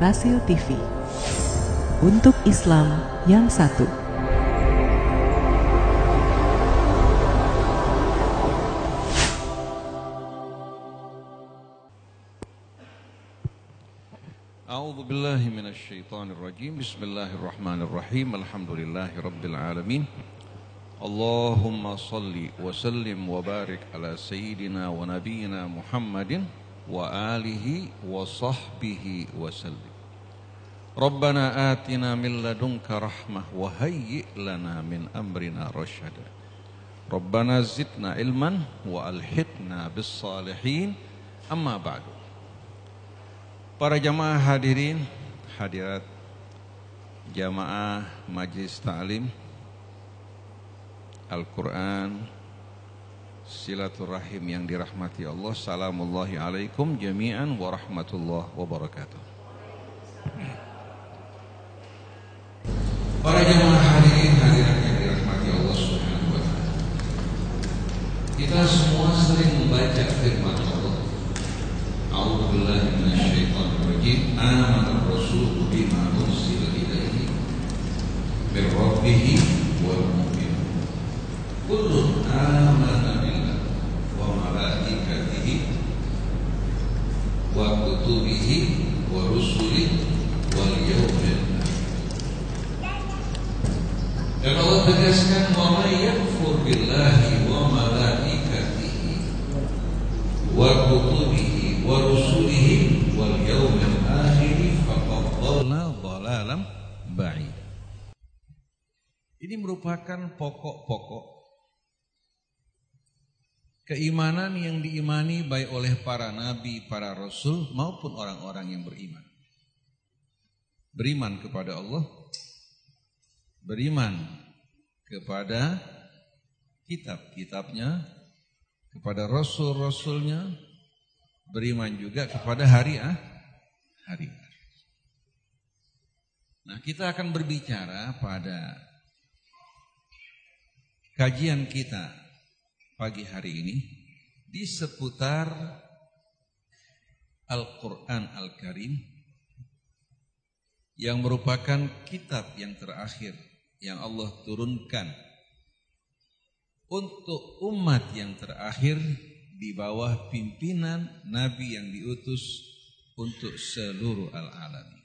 Tasil TV. Untuk Islam yang satu. أعوذ بالله من الشيطان الرجيم بسم الله الرحمن الرحيم الحمد لله رب العالمين اللهم صل وسلم وبارك على سيدنا ونبينا محمد وآله وصحبه وسلم Rabbana atina min ladunka rahmah wa hayyi lana min amrina rasyada. Rabbana zidna ilman wa alhitna bis salihin. Amma ba'du. Para jamaah hadirin, hadirat jamaah majlis ta'lim Al-Qur'an silaturahim yang dirahmati Allah. Salamullahi alaikum jami'an warahmatullahi wabarakatuh. Para jamaah hadirin, hadirat yang dirahmati Allah subhanahu wa ta'ala. Kita semua sering membaca firman Allah. A'udhu billahi minasyaitanir rajim Amanat Rasul bima unsila ilaihi Min Rabbihi wal mu'min Kullun amana billah Wa malaikatihi Wa kutubihi Wa rusulihi Wal yawmil Dan Allah tegaskan Wa ma yakfur billahi Wa malaikatihi Wa kutubihi wa rusulihi wal yawmil akhir faqad dhalla dhalalan ba'id. Ini merupakan pokok-pokok keimanan yang diimani baik oleh para nabi, para rasul maupun orang-orang yang beriman. Beriman kepada Allah, beriman kepada kitab-kitabnya, kepada rasul-rasulnya, beriman juga kepada hari ah, hari. Nah, kita akan berbicara pada kajian kita pagi hari ini di seputar Al-Qur'an Al-Karim yang merupakan kitab yang terakhir yang Allah turunkan untuk umat yang terakhir di bawah pimpinan Nabi yang diutus untuk seluruh al-alamin.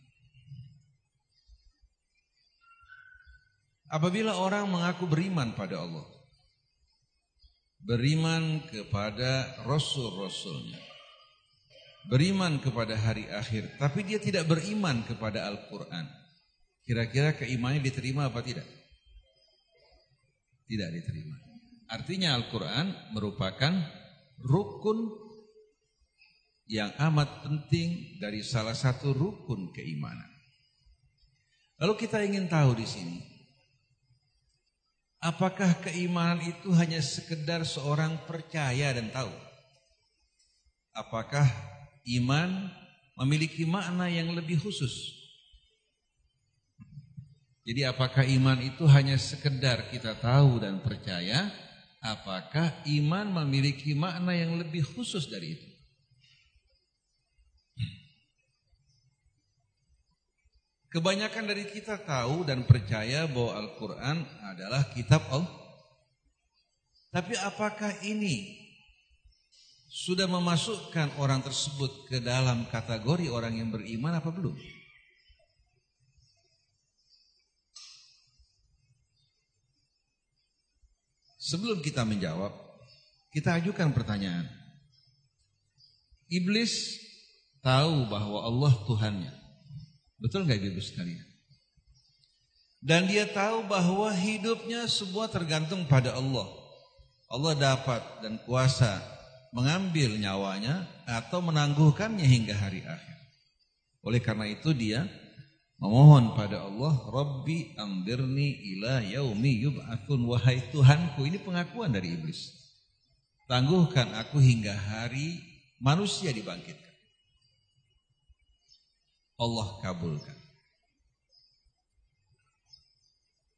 Apabila orang mengaku beriman pada Allah, beriman kepada Rasul-Rasulnya, beriman kepada hari akhir, tapi dia tidak beriman kepada Al-Quran, kira-kira keimannya diterima apa tidak? Tidak diterima. Artinya Al-Quran merupakan rukun yang amat penting dari salah satu rukun keimanan. Lalu kita ingin tahu di sini, apakah keimanan itu hanya sekedar seorang percaya dan tahu? Apakah iman memiliki makna yang lebih khusus? Jadi apakah iman itu hanya sekedar kita tahu dan percaya Apakah iman memiliki makna yang lebih khusus dari itu? Kebanyakan dari kita tahu dan percaya bahwa Al-Quran adalah kitab Allah. Tapi apakah ini sudah memasukkan orang tersebut ke dalam kategori orang yang beriman apa belum? Sebelum kita menjawab, kita ajukan pertanyaan. Iblis tahu bahwa Allah Tuhannya. Betul nggak ibu sekalian? Dan dia tahu bahwa hidupnya semua tergantung pada Allah. Allah dapat dan kuasa mengambil nyawanya atau menangguhkannya hingga hari akhir. Oleh karena itu dia Memohon pada Allah, Rabbi amdirni ila yaumi yub'atsun wahai Tuhanku. Ini pengakuan dari iblis. Tangguhkan aku hingga hari manusia dibangkitkan. Allah kabulkan.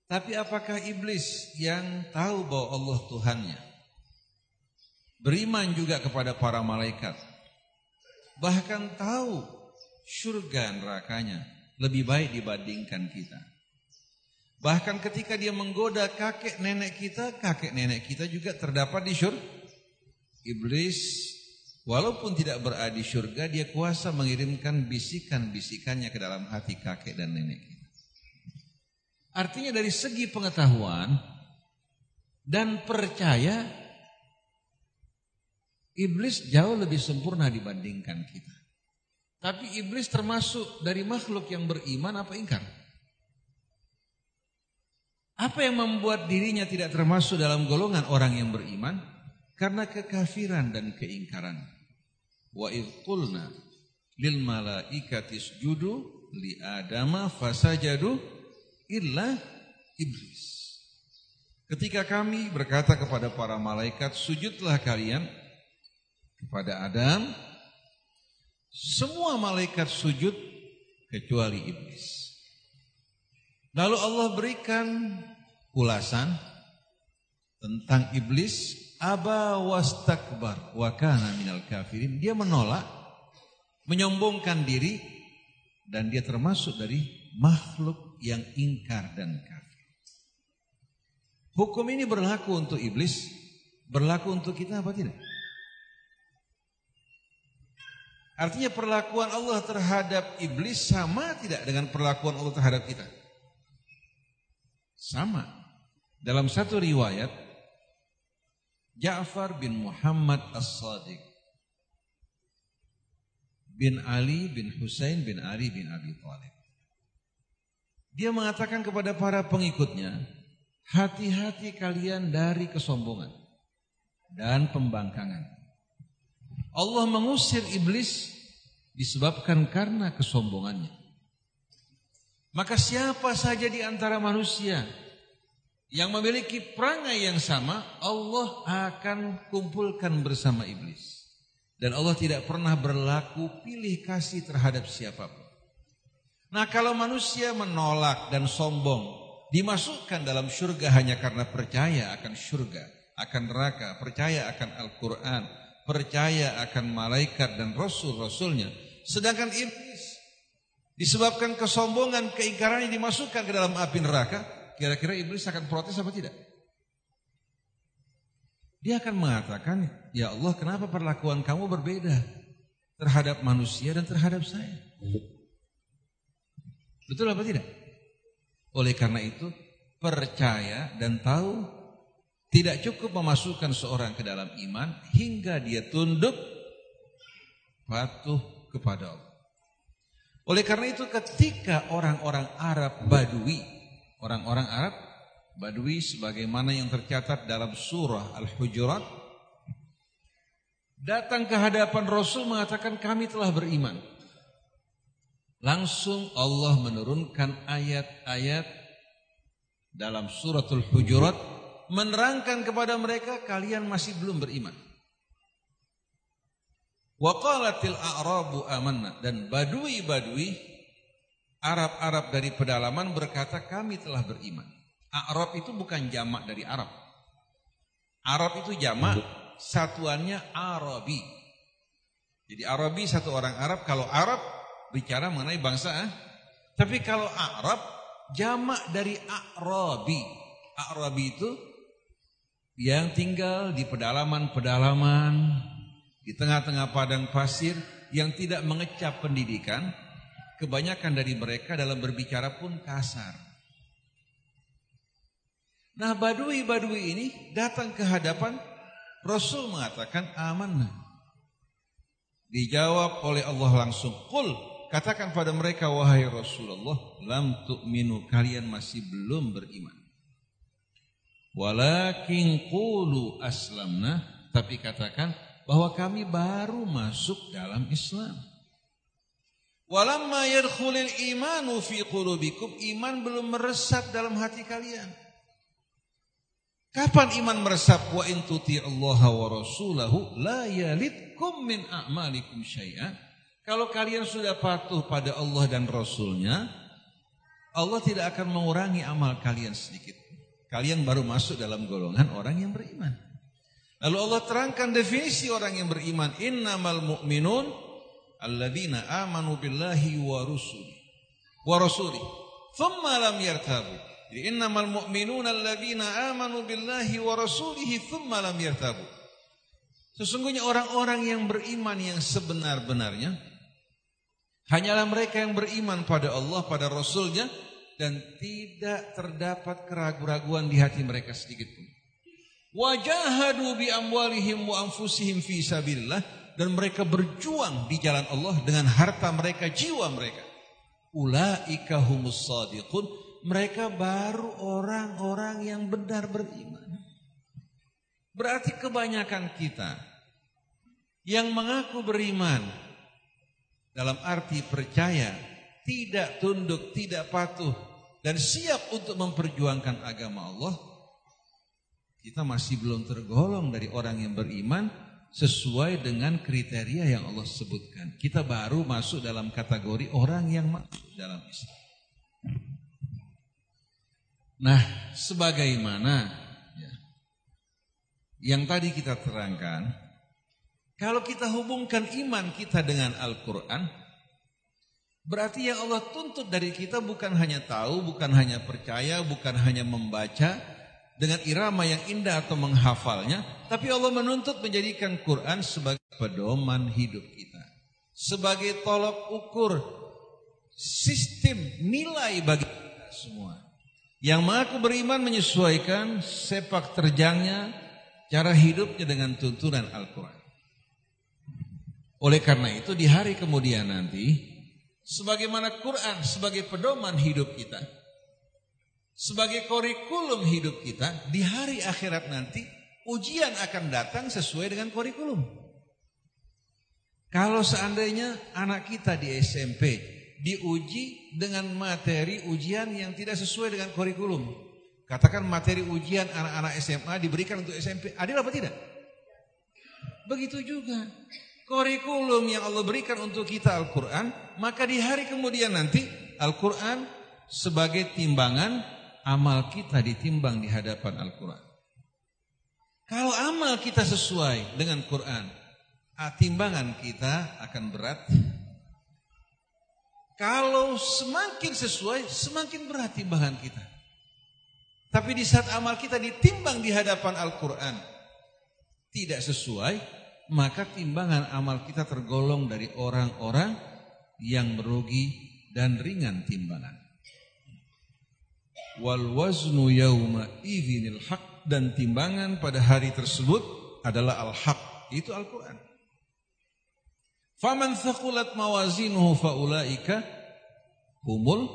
Tapi apakah iblis yang tahu bahwa Allah Tuhannya beriman juga kepada para malaikat bahkan tahu surga nerakanya lebih baik dibandingkan kita. Bahkan ketika dia menggoda kakek nenek kita, kakek nenek kita juga terdapat di surga. Iblis walaupun tidak berada di surga, dia kuasa mengirimkan bisikan-bisikannya ke dalam hati kakek dan nenek kita. Artinya dari segi pengetahuan dan percaya, iblis jauh lebih sempurna dibandingkan kita. Tapi iblis termasuk dari makhluk yang beriman apa ingkar? Apa yang membuat dirinya tidak termasuk dalam golongan orang yang beriman? Karena kekafiran dan keingkaran. Wa lil malaikati isjudu li adama fasajadu illa iblis. Ketika kami berkata kepada para malaikat, sujudlah kalian kepada Adam, semua malaikat sujud kecuali iblis. Lalu Allah berikan ulasan tentang iblis aba wastakbar wa kana minal kafirin. Dia menolak, menyombongkan diri dan dia termasuk dari makhluk yang ingkar dan kafir. Hukum ini berlaku untuk iblis, berlaku untuk kita apa tidak? Artinya perlakuan Allah terhadap iblis sama tidak dengan perlakuan Allah terhadap kita? Sama. Dalam satu riwayat, Ja'far bin Muhammad As-Sadiq bin Ali bin Husain bin Ali bin Abi Thalib. Dia mengatakan kepada para pengikutnya, hati-hati kalian dari kesombongan dan pembangkangan. Allah mengusir iblis disebabkan karena kesombongannya. Maka siapa saja di antara manusia yang memiliki perangai yang sama, Allah akan kumpulkan bersama iblis. Dan Allah tidak pernah berlaku pilih kasih terhadap siapa pun. Nah kalau manusia menolak dan sombong, dimasukkan dalam surga hanya karena percaya akan surga, akan neraka, percaya akan Al-Quran, percaya akan malaikat dan rasul-rasulnya. Sedangkan iblis disebabkan kesombongan, keingkaran yang dimasukkan ke dalam api neraka, kira-kira iblis akan protes apa tidak? Dia akan mengatakan, ya Allah kenapa perlakuan kamu berbeda terhadap manusia dan terhadap saya? Betul apa tidak? Oleh karena itu, percaya dan tahu tidak cukup memasukkan seorang ke dalam iman hingga dia tunduk patuh kepada Allah. Oleh karena itu ketika orang-orang Arab Badui, orang-orang Arab Badui sebagaimana yang tercatat dalam surah Al-Hujurat, datang ke hadapan Rasul mengatakan kami telah beriman. Langsung Allah menurunkan ayat-ayat dalam suratul Hujurat menerangkan kepada mereka kalian masih belum beriman. Waqalatil a'rabu amanna dan badui-badui Arab-Arab dari pedalaman berkata kami telah beriman. Arab itu bukan jamak dari Arab. Arab itu jamak satuannya Arabi. Jadi Arabi satu orang Arab. Kalau Arab bicara mengenai bangsa. Eh? Tapi kalau Arab jamak dari Arabi. Arabi itu yang tinggal di pedalaman-pedalaman di tengah-tengah padang pasir yang tidak mengecap pendidikan, kebanyakan dari mereka dalam berbicara pun kasar. Nah badui-badui ini datang ke hadapan Rasul mengatakan aman. Dijawab oleh Allah langsung, Qul, katakan pada mereka, wahai Rasulullah, lam tu'minu, kalian masih belum beriman. Walakin qulu aslamna, tapi katakan, bahwa kami baru masuk dalam Islam. Walamma yadkhulul imanu fi qulubikum iman belum meresap dalam hati kalian. Kapan iman meresap wa in Allah wa rasulahu la yalitkum min a'malikum syai'an. Kalau kalian sudah patuh pada Allah dan Rasulnya, Allah tidak akan mengurangi amal kalian sedikit. Kalian baru masuk dalam golongan orang yang beriman. Lalu Allah terangkan definisi orang yang beriman. Innamal mu'minun alladzina amanu billahi wa rusuli wa rasuli thumma lam yartabu. Jadi innamal mu'minuna alladzina amanu billahi wa rasulihi thumma lam yartabu. Sesungguhnya orang-orang yang beriman yang sebenar-benarnya hanyalah mereka yang beriman pada Allah, pada Rasulnya dan tidak terdapat keraguan-raguan di hati mereka sedikit pun. Wajahadu bi amwalihim wa anfusihim fi sabilillah dan mereka berjuang di jalan Allah dengan harta mereka, jiwa mereka. Ulaika humus sadiqun. Mereka baru orang-orang yang benar beriman. Berarti kebanyakan kita yang mengaku beriman dalam arti percaya, tidak tunduk, tidak patuh dan siap untuk memperjuangkan agama Allah, kita masih belum tergolong dari orang yang beriman sesuai dengan kriteria yang Allah sebutkan. Kita baru masuk dalam kategori orang yang masuk dalam Islam. Nah, sebagaimana ya, yang tadi kita terangkan, kalau kita hubungkan iman kita dengan Al-Quran, berarti yang Allah tuntut dari kita bukan hanya tahu, bukan hanya percaya, bukan hanya membaca, dengan irama yang indah atau menghafalnya, tapi Allah menuntut menjadikan Quran sebagai pedoman hidup kita. Sebagai tolok ukur sistem nilai bagi kita semua. Yang mengaku beriman menyesuaikan sepak terjangnya cara hidupnya dengan tuntunan Al-Quran. Oleh karena itu di hari kemudian nanti, sebagaimana Quran sebagai pedoman hidup kita, sebagai kurikulum hidup kita di hari akhirat nanti ujian akan datang sesuai dengan kurikulum. Kalau seandainya anak kita di SMP diuji dengan materi ujian yang tidak sesuai dengan kurikulum. Katakan materi ujian anak-anak SMA diberikan untuk SMP, adil apa tidak? Begitu juga. Kurikulum yang Allah berikan untuk kita Al-Quran, maka di hari kemudian nanti Al-Quran sebagai timbangan amal kita ditimbang di hadapan Al-Quran. Kalau amal kita sesuai dengan Quran, timbangan kita akan berat. Kalau semakin sesuai, semakin berat timbangan kita. Tapi di saat amal kita ditimbang di hadapan Al-Quran, tidak sesuai, maka timbangan amal kita tergolong dari orang-orang yang merugi dan ringan timbangan wal waznu yauma idzinil haq dan timbangan pada hari tersebut adalah al-haq itu Al-Qur'an. Faman thaqulat mawazinuhu faulaika humul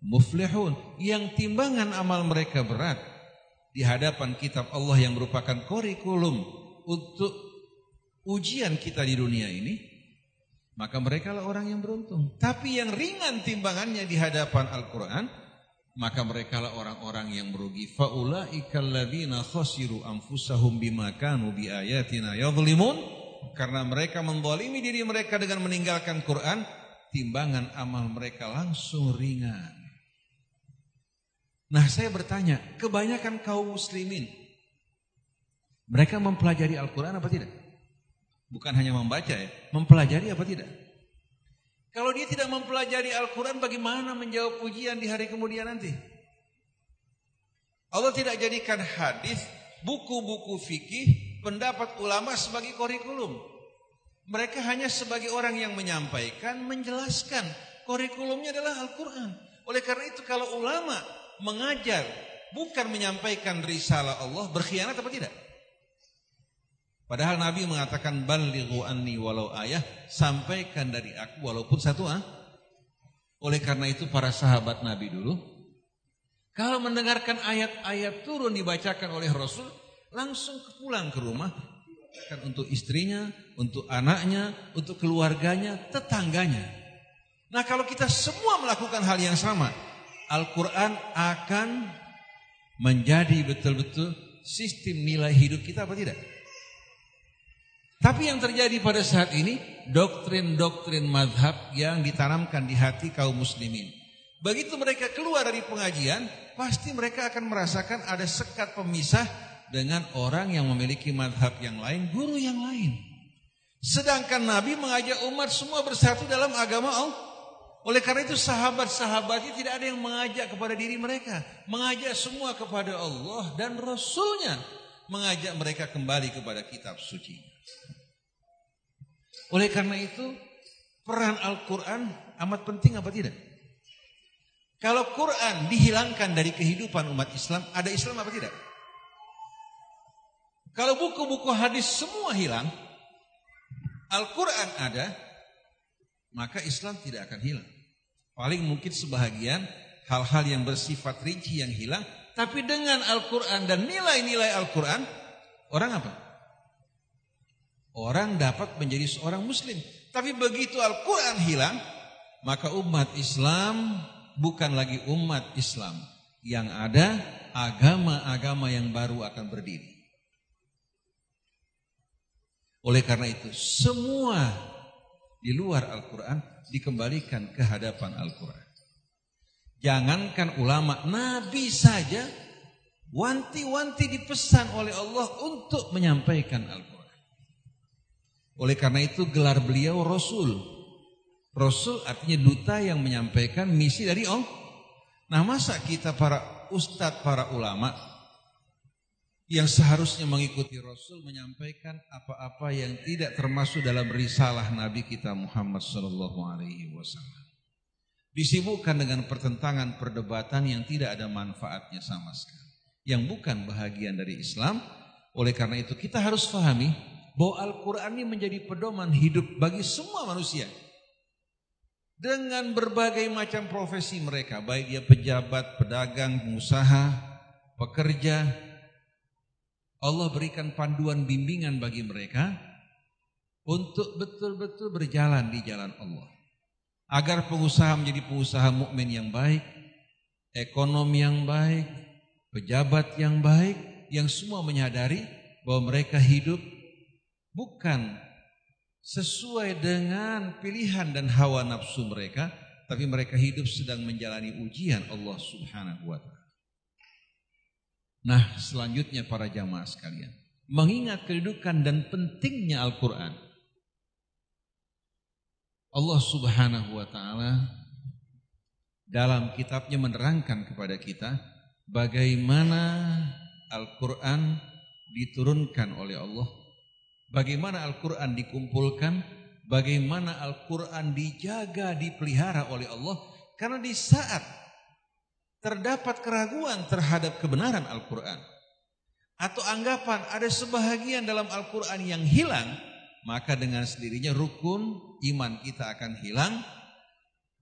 muflihun. Yang timbangan amal mereka berat di hadapan kitab Allah yang merupakan kurikulum untuk ujian kita di dunia ini, maka mereka lah orang yang beruntung. Tapi yang ringan timbangannya di hadapan Al-Quran, maka mereka lah orang-orang yang merugi faulaikal ladzina anfusahum bima biayatina yadhlimun karena mereka menzalimi diri mereka dengan meninggalkan Quran timbangan amal mereka langsung ringan Nah saya bertanya kebanyakan kaum muslimin mereka mempelajari Al-Quran apa tidak? Bukan hanya membaca ya, mempelajari apa tidak? Kalau dia tidak mempelajari Al-Quran bagaimana menjawab ujian di hari kemudian nanti? Allah tidak jadikan hadis, buku-buku fikih, pendapat ulama sebagai kurikulum. Mereka hanya sebagai orang yang menyampaikan, menjelaskan. Kurikulumnya adalah Al-Quran. Oleh karena itu kalau ulama mengajar, bukan menyampaikan risalah Allah, berkhianat apa tidak? Padahal Nabi mengatakan balighu anni walau ayah, sampaikan dari aku walaupun satu ah. Oleh karena itu para sahabat Nabi dulu kalau mendengarkan ayat-ayat turun dibacakan oleh Rasul, langsung pulang ke rumah kan untuk istrinya, untuk anaknya, untuk keluarganya, tetangganya. Nah, kalau kita semua melakukan hal yang sama, Al-Qur'an akan menjadi betul-betul sistem nilai hidup kita apa tidak? Tapi yang terjadi pada saat ini doktrin-doktrin madhab yang ditanamkan di hati kaum muslimin. Begitu mereka keluar dari pengajian, pasti mereka akan merasakan ada sekat pemisah dengan orang yang memiliki madhab yang lain, guru yang lain. Sedangkan Nabi mengajak umat semua bersatu dalam agama Allah. Oleh karena itu sahabat-sahabatnya tidak ada yang mengajak kepada diri mereka. Mengajak semua kepada Allah dan Rasulnya. Mengajak mereka kembali kepada kitab suci. Oleh karena itu peran Al-Quran amat penting apa tidak? Kalau Quran dihilangkan dari kehidupan umat Islam, ada Islam apa tidak? Kalau buku-buku hadis semua hilang, Al-Quran ada, maka Islam tidak akan hilang. Paling mungkin sebahagian hal-hal yang bersifat rinci yang hilang, tapi dengan Al-Quran dan nilai-nilai Al-Quran, orang apa? Orang dapat menjadi seorang muslim. Tapi begitu Al-Quran hilang, maka umat Islam bukan lagi umat Islam. Yang ada agama-agama yang baru akan berdiri. Oleh karena itu semua di luar Al-Quran dikembalikan ke hadapan Al-Quran. Jangankan ulama, Nabi saja wanti-wanti dipesan oleh Allah untuk menyampaikan Al-Quran. Oleh karena itu gelar beliau Rasul. Rasul artinya duta yang menyampaikan misi dari Allah. Nah masa kita para ustadz, para ulama yang seharusnya mengikuti Rasul menyampaikan apa-apa yang tidak termasuk dalam risalah Nabi kita Muhammad sallallahu alaihi wasallam. Disibukkan dengan pertentangan perdebatan yang tidak ada manfaatnya sama sekali. Yang bukan bahagian dari Islam. Oleh karena itu kita harus fahami bahwa Al-Quran ini menjadi pedoman hidup bagi semua manusia. Dengan berbagai macam profesi mereka. Baik dia pejabat, pedagang, pengusaha, pekerja, Allah berikan panduan bimbingan bagi mereka untuk betul-betul berjalan di jalan Allah. Agar pengusaha menjadi pengusaha mukmin yang baik, ekonomi yang baik, pejabat yang baik, yang semua menyadari bahwa mereka hidup bukan sesuai dengan pilihan dan hawa nafsu mereka, tapi mereka hidup sedang menjalani ujian Allah Subhanahu wa taala. Nah selanjutnya para jamaah sekalian. Mengingat kedudukan dan pentingnya Al-Quran. Allah subhanahu wa ta'ala dalam kitabnya menerangkan kepada kita bagaimana Al-Quran diturunkan oleh Allah. Bagaimana Al-Quran dikumpulkan, bagaimana Al-Quran dijaga, dipelihara oleh Allah. Karena di saat terdapat keraguan terhadap kebenaran Al-Quran atau anggapan ada sebahagian dalam Al-Quran yang hilang, maka dengan sendirinya rukun iman kita akan hilang.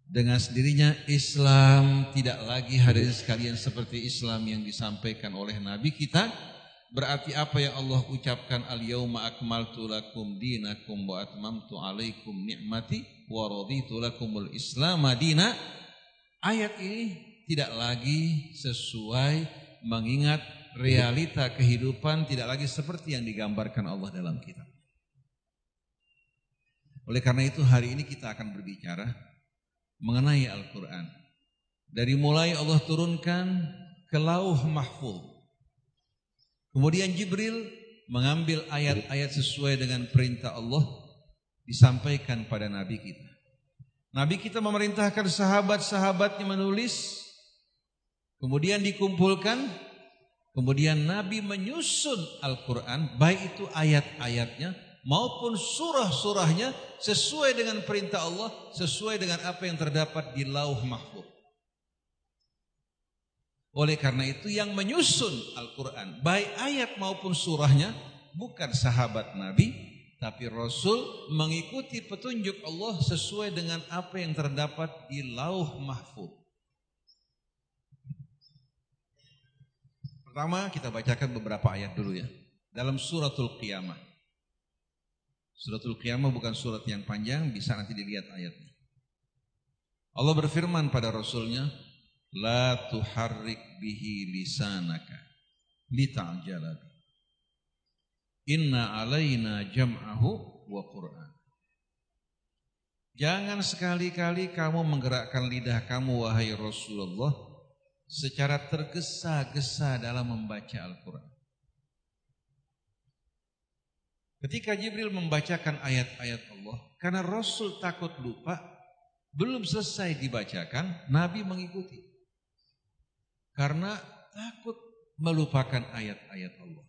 Dengan sendirinya Islam tidak lagi hadirin sekalian seperti Islam yang disampaikan oleh Nabi kita. Berarti apa yang Allah ucapkan al-yauma akmaltu lakum dinakum wa atmamtu alaikum ni'mati wa raditu lakumul islam madina. Ayat ini tidak lagi sesuai mengingat realita kehidupan tidak lagi seperti yang digambarkan Allah dalam kitab. Oleh karena itu hari ini kita akan berbicara mengenai Al-Quran. Dari mulai Allah turunkan ke lauh mahfud. Kemudian Jibril mengambil ayat-ayat sesuai dengan perintah Allah disampaikan pada Nabi kita. Nabi kita memerintahkan sahabat-sahabatnya menulis Kemudian dikumpulkan, kemudian Nabi menyusun Al-Quran, baik itu ayat-ayatnya maupun surah-surahnya sesuai dengan perintah Allah, sesuai dengan apa yang terdapat di lauh mahfud. Oleh karena itu yang menyusun Al-Quran, baik ayat maupun surahnya, bukan sahabat Nabi, tapi Rasul mengikuti petunjuk Allah sesuai dengan apa yang terdapat di lauh mahfud. Pertama kita bacakan beberapa ayat dulu ya. Dalam suratul qiyamah. Suratul qiyamah bukan surat yang panjang, bisa nanti dilihat ayatnya. Allah berfirman pada Rasulnya, La tuharrik bihi lisanaka lita'jala Inna alaina jam'ahu wa Qur'an. Jangan sekali-kali kamu menggerakkan lidah kamu wahai Rasulullah secara tergesa-gesa dalam membaca Al-Quran. Ketika Jibril membacakan ayat-ayat Allah, karena Rasul takut lupa, belum selesai dibacakan, Nabi mengikuti. Karena takut melupakan ayat-ayat Allah.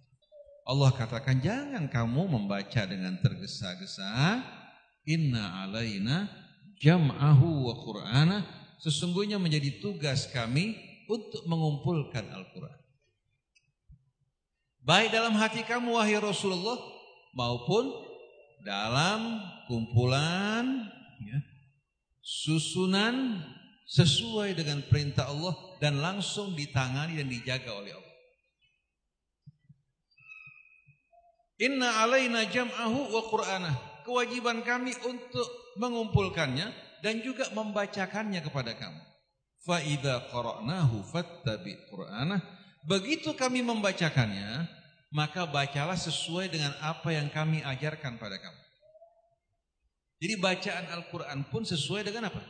Allah katakan jangan kamu membaca dengan tergesa-gesa. Inna alaina jam'ahu wa qur'ana. Sesungguhnya menjadi tugas kami untuk mengumpulkan Al-Quran. Baik dalam hati kamu wahai Rasulullah maupun dalam kumpulan ya, susunan sesuai dengan perintah Allah dan langsung ditangani dan dijaga oleh Allah. Inna alaina jam'ahu wa qur'anah. Kewajiban kami untuk mengumpulkannya dan juga membacakannya kepada kamu. Fa idza qara'nahu fattabi qur'anah. Begitu kami membacakannya, maka bacalah sesuai dengan apa yang kami ajarkan pada kamu. Jadi bacaan Al-Qur'an pun sesuai dengan apa?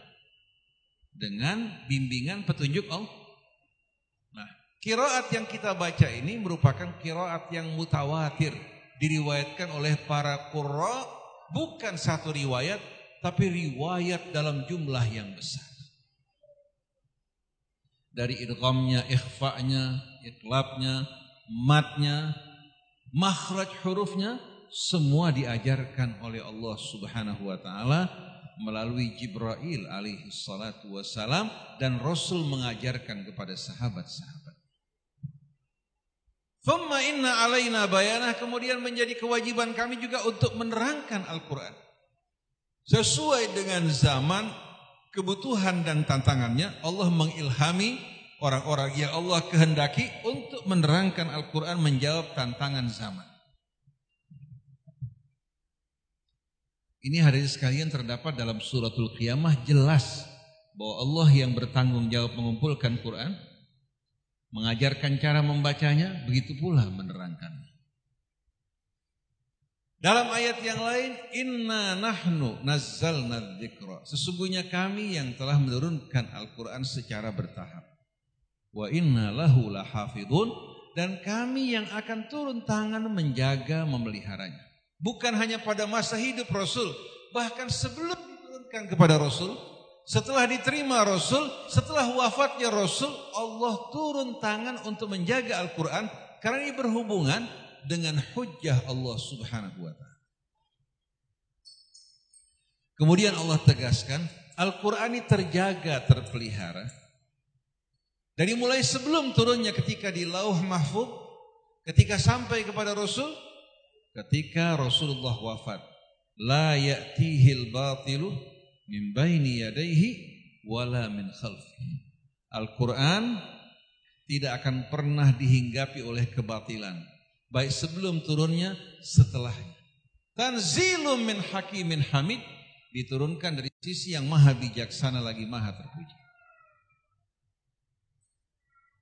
Dengan bimbingan petunjuk Allah. Nah, kiraat yang kita baca ini merupakan kiraat yang mutawatir diriwayatkan oleh para qurra bukan satu riwayat tapi riwayat dalam jumlah yang besar. Dari idghamnya, ikhfa'nya, iklabnya, matnya, makhraj hurufnya semua diajarkan oleh Allah Subhanahu wa taala melalui Jibril alaihi salatu wassalam dan Rasul mengajarkan kepada sahabat-sahabat. Thumma inna alaina bayanah kemudian menjadi kewajiban kami juga untuk menerangkan Al-Quran. Sesuai dengan zaman, kebutuhan dan tantangannya, Allah mengilhami orang-orang yang Allah kehendaki untuk menerangkan Al-Quran menjawab tantangan zaman. Ini hari sekalian terdapat dalam suratul qiyamah jelas bahwa Allah yang bertanggung jawab mengumpulkan Quran mengajarkan cara membacanya, begitu pula menerangkannya. Dalam ayat yang lain, inna nahnu nazzalna dzikra. Sesungguhnya kami yang telah menurunkan Al-Qur'an secara bertahap. Wa inna lahu lahafidun dan kami yang akan turun tangan menjaga memeliharanya. Bukan hanya pada masa hidup Rasul, bahkan sebelum diturunkan kepada Rasul, setelah diterima Rasul, setelah wafatnya Rasul, Allah turun tangan untuk menjaga Al-Quran karena ini berhubungan dengan hujjah Allah subhanahu wa ta'ala. Kemudian Allah tegaskan, Al-Quran ini terjaga, terpelihara. Dari mulai sebelum turunnya ketika di lauh mahfud, ketika sampai kepada Rasul, ketika Rasulullah wafat. La ya'tihil batilu min baini yadaihi wala min khalfihi. Al-Quran tidak akan pernah dihinggapi oleh kebatilan. Baik sebelum turunnya, setelahnya. Tanzilum min hakimin hamid. Diturunkan dari sisi yang maha bijaksana lagi maha terpuji.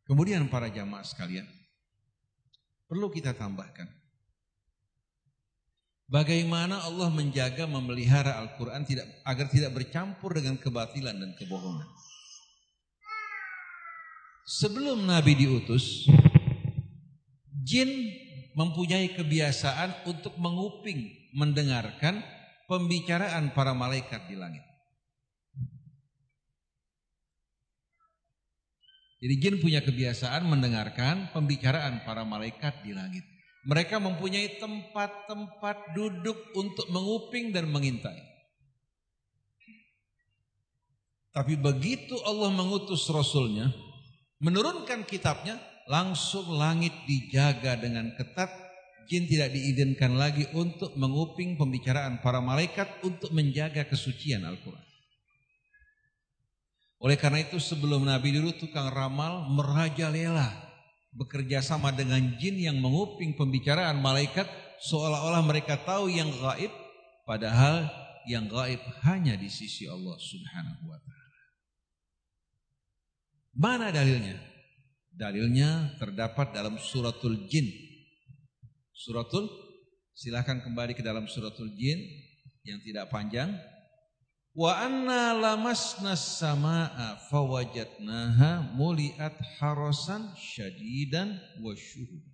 Kemudian para jamaah sekalian. Perlu kita tambahkan. Bagaimana Allah menjaga memelihara Al-Quran tidak, agar tidak bercampur dengan kebatilan dan kebohongan. Sebelum Nabi diutus, jin mempunyai kebiasaan untuk menguping, mendengarkan pembicaraan para malaikat di langit. Jadi jin punya kebiasaan mendengarkan pembicaraan para malaikat di langit. Mereka mempunyai tempat-tempat duduk untuk menguping dan mengintai. Tapi begitu Allah mengutus Rasulnya, menurunkan kitabnya, langsung langit dijaga dengan ketat. Jin tidak diizinkan lagi untuk menguping pembicaraan para malaikat untuk menjaga kesucian Al-Quran. Oleh karena itu sebelum Nabi dulu tukang ramal merajalela bekerja sama dengan jin yang menguping pembicaraan malaikat seolah-olah mereka tahu yang gaib padahal yang gaib hanya di sisi Allah Subhanahu wa taala. Mana dalilnya? Dalilnya terdapat dalam suratul jin. Suratul silahkan kembali ke dalam suratul jin yang tidak panjang Wa anna lamasna samaa fawajadnaha muliat harasan syadidan wa syuhud.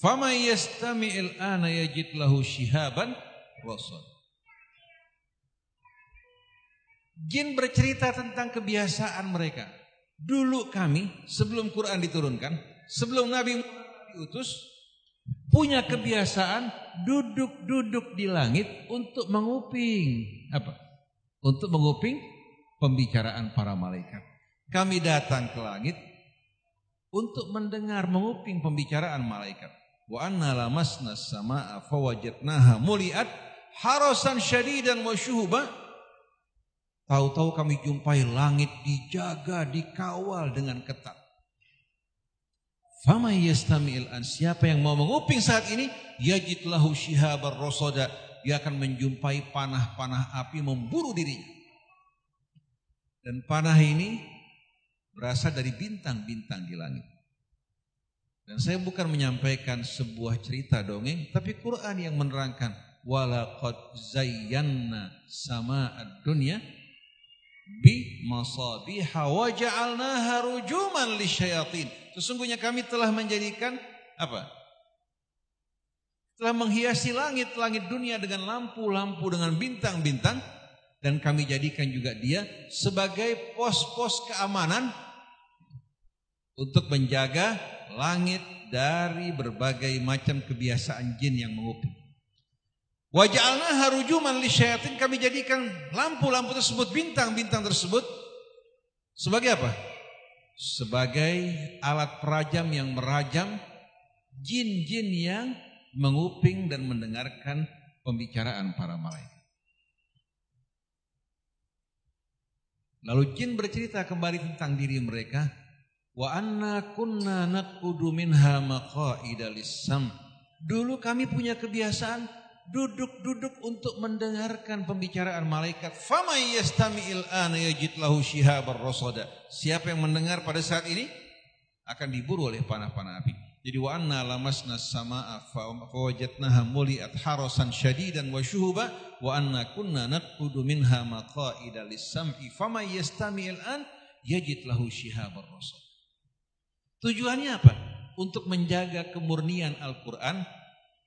Fama yastami'il ana yajid lahu shihaban rasad. Jin bercerita tentang kebiasaan mereka. Dulu kami sebelum Quran diturunkan, sebelum Nabi diutus, punya kebiasaan duduk-duduk di langit untuk menguping apa? Untuk menguping pembicaraan para malaikat. Kami datang ke langit untuk mendengar menguping pembicaraan malaikat. Wa anna lamasna samaa fawajadnaha muliat harasan syadidan wa syuhuba. Tahu-tahu kami jumpai langit dijaga, dikawal dengan ketat. Fama yastami'il an siapa yang mau menguping saat ini yajid lahu shihabar rosoda dia akan menjumpai panah-panah api memburu dirinya. Dan panah ini berasal dari bintang-bintang di langit. Dan saya bukan menyampaikan sebuah cerita dongeng, tapi Quran yang menerangkan walaqad zayyana sama dunya bi masabiha wa ja'alnaha rujuman lisyayatin Sesungguhnya kami telah menjadikan apa? Telah menghiasi langit-langit dunia dengan lampu-lampu dengan bintang-bintang dan kami jadikan juga dia sebagai pos-pos keamanan untuk menjaga langit dari berbagai macam kebiasaan jin yang menguping. Waj'alna harujuman lisyayatin kami jadikan lampu-lampu tersebut bintang-bintang tersebut sebagai apa? sebagai alat perajam yang merajam jin-jin yang menguping dan mendengarkan pembicaraan para malaikat. Lalu jin bercerita kembali tentang diri mereka, wa anna kunna naqudu minha maqaida. Dulu kami punya kebiasaan duduk-duduk untuk mendengarkan pembicaraan malaikat. Lahu. Siapa yang mendengar pada saat ini akan diburu oleh panah-panah api. Jadi wa anna lamasna samaa fawajadnaha muliat harasan syadidan wa syuhuba wa anna kunna naqudu minha maqaida lis-sam'i fama yastami'il an yajid lahu shihabar rasada. Tujuannya apa? Untuk menjaga kemurnian Al-Qur'an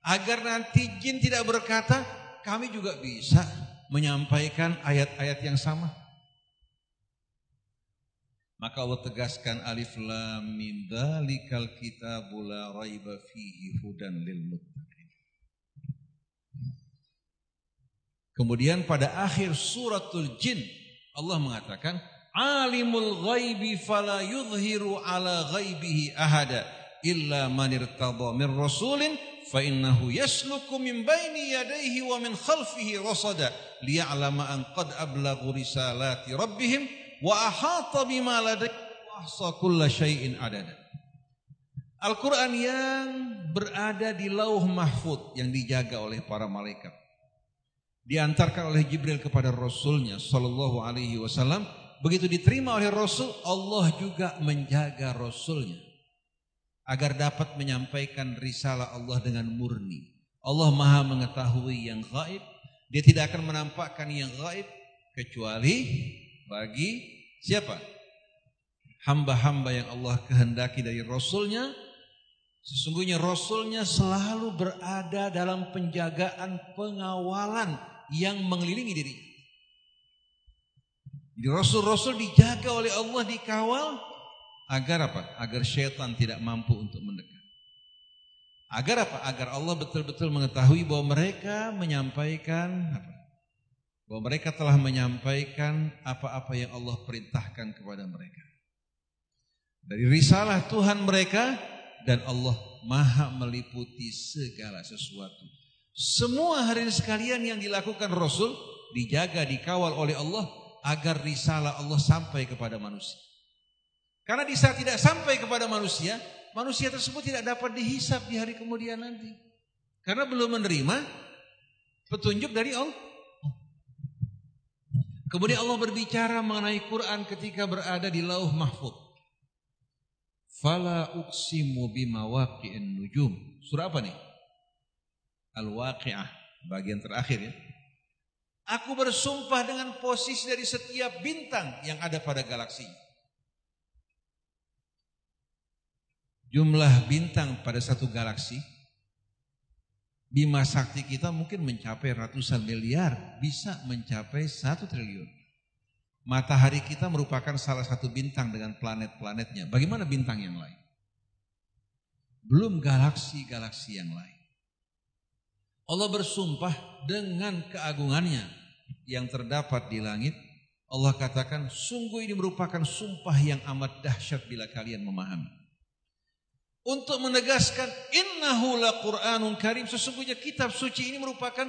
Agar nanti jin tidak berkata, kami juga bisa menyampaikan ayat-ayat yang sama. Maka Allah tegaskan alif lam mim dalikal kitabul la raiba fihi hudan lil muttaqin. Kemudian pada akhir suratul jin Allah mengatakan alimul ghaibi fala yudhiru ala ghaibihi ahada illa man min rasulin fa innahu yasluku min baini yadayhi wa min khalfihi rasada liya'lama an qad ablaghu risalati rabbihim wa ahata bima ladayhi wa ahsa kulla syai'in adada Al-Quran yang berada di lauh mahfud yang dijaga oleh para malaikat. Diantarkan oleh Jibril kepada Rasulnya Sallallahu Alaihi Wasallam. Begitu diterima oleh Rasul, Allah juga menjaga Rasulnya agar dapat menyampaikan risalah Allah dengan murni. Allah Maha mengetahui yang gaib, dia tidak akan menampakkan yang gaib kecuali bagi siapa? Hamba-hamba yang Allah kehendaki dari Rasulnya. Sesungguhnya Rasulnya selalu berada dalam penjagaan pengawalan yang mengelilingi dirinya. Rasul-rasul dijaga oleh Allah, dikawal Agar apa? Agar syaitan tidak mampu untuk mendekat. Agar apa? Agar Allah betul-betul mengetahui bahwa mereka menyampaikan apa? Bahwa mereka telah menyampaikan apa-apa yang Allah perintahkan kepada mereka. Dari risalah Tuhan mereka dan Allah maha meliputi segala sesuatu. Semua hari sekalian yang dilakukan Rasul dijaga, dikawal oleh Allah agar risalah Allah sampai kepada manusia. Karena di saat tidak sampai kepada manusia, manusia tersebut tidak dapat dihisap di hari kemudian nanti. Karena belum menerima petunjuk dari Allah. Kemudian Allah berbicara mengenai Quran ketika berada di lauh mahfud. Fala uksimu bimawaqi'in nujum. Surah apa nih? Al-Waqi'ah, bagian terakhir ya. Aku bersumpah dengan posisi dari setiap bintang yang ada pada galaksi. Jumlah bintang pada satu galaksi Bima sakti kita mungkin mencapai ratusan miliar, bisa mencapai satu triliun. Matahari kita merupakan salah satu bintang dengan planet-planetnya. Bagaimana bintang yang lain? Belum galaksi-galaksi yang lain. Allah bersumpah dengan keagungannya yang terdapat di langit. Allah katakan, sungguh ini merupakan sumpah yang amat dahsyat bila kalian memahami untuk menegaskan innahu laqur'anun karim. Sesungguhnya kitab suci ini merupakan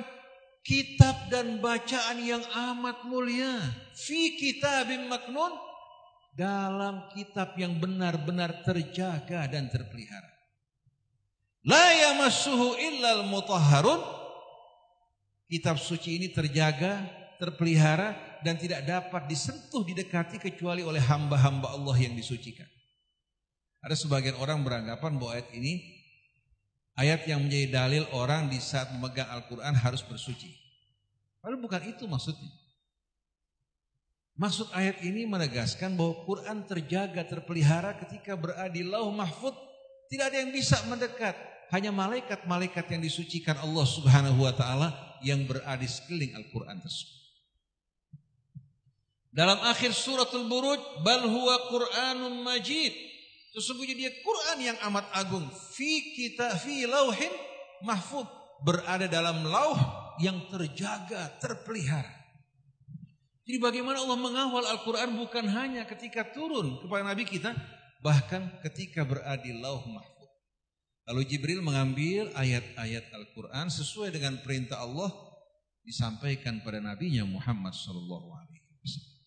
kitab dan bacaan yang amat mulia. Fi kitabim maknun dalam kitab yang benar-benar terjaga dan terpelihara. La yamassuhu illal mutahharun. Kitab suci ini terjaga terpelihara dan tidak dapat disentuh didekati kecuali oleh hamba-hamba Allah yang disucikan ada sebagian orang beranggapan bahwa ayat ini ayat yang menjadi dalil orang di saat memegang Al-Quran harus bersuci. Padahal bukan itu maksudnya. Maksud ayat ini menegaskan bahwa Quran terjaga, terpelihara ketika berada di lauh mahfud. Tidak ada yang bisa mendekat. Hanya malaikat-malaikat yang disucikan Allah subhanahu wa ta'ala yang berada di sekeliling Al-Quran tersebut. Dalam akhir suratul buruj, bal huwa Qur'anun majid. Sesungguhnya dia Quran yang amat agung. Fi kita fi lauhin mahfud berada dalam lauh yang terjaga, terpelihara. Jadi bagaimana Allah mengawal Al-Quran bukan hanya ketika turun kepada Nabi kita, bahkan ketika berada di lauh mahfud. Lalu Jibril mengambil ayat-ayat Al-Quran sesuai dengan perintah Allah disampaikan pada nabinya Muhammad sallallahu alaihi wasallam.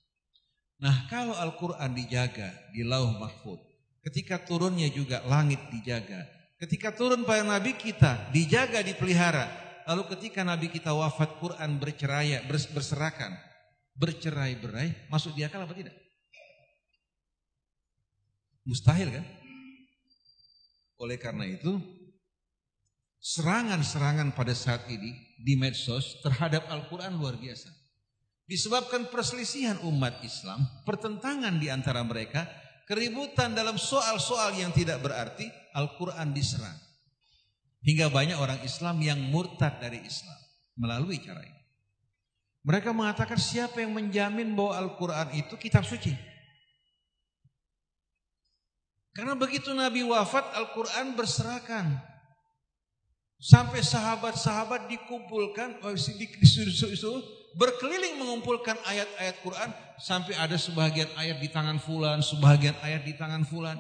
Nah, kalau Al-Quran dijaga di lauh mahfud, Ketika turunnya juga langit dijaga. Ketika turun pada Nabi kita dijaga, dipelihara. Lalu ketika Nabi kita wafat Quran bercerai, berserakan, bercerai-berai, masuk di akal apa tidak? Mustahil kan? Oleh karena itu, serangan-serangan pada saat ini di medsos terhadap Al-Quran luar biasa. Disebabkan perselisihan umat Islam, pertentangan di antara mereka, keributan dalam soal-soal yang tidak berarti, Al-Quran diserang. Hingga banyak orang Islam yang murtad dari Islam melalui cara ini. Mereka mengatakan siapa yang menjamin bahwa Al-Quran itu kitab suci. Karena begitu Nabi wafat, Al-Quran berserakan. Sampai sahabat-sahabat dikumpulkan, oh, disuruh berkeliling mengumpulkan ayat-ayat Quran sampai ada sebagian ayat di tangan fulan, sebagian ayat di tangan fulan.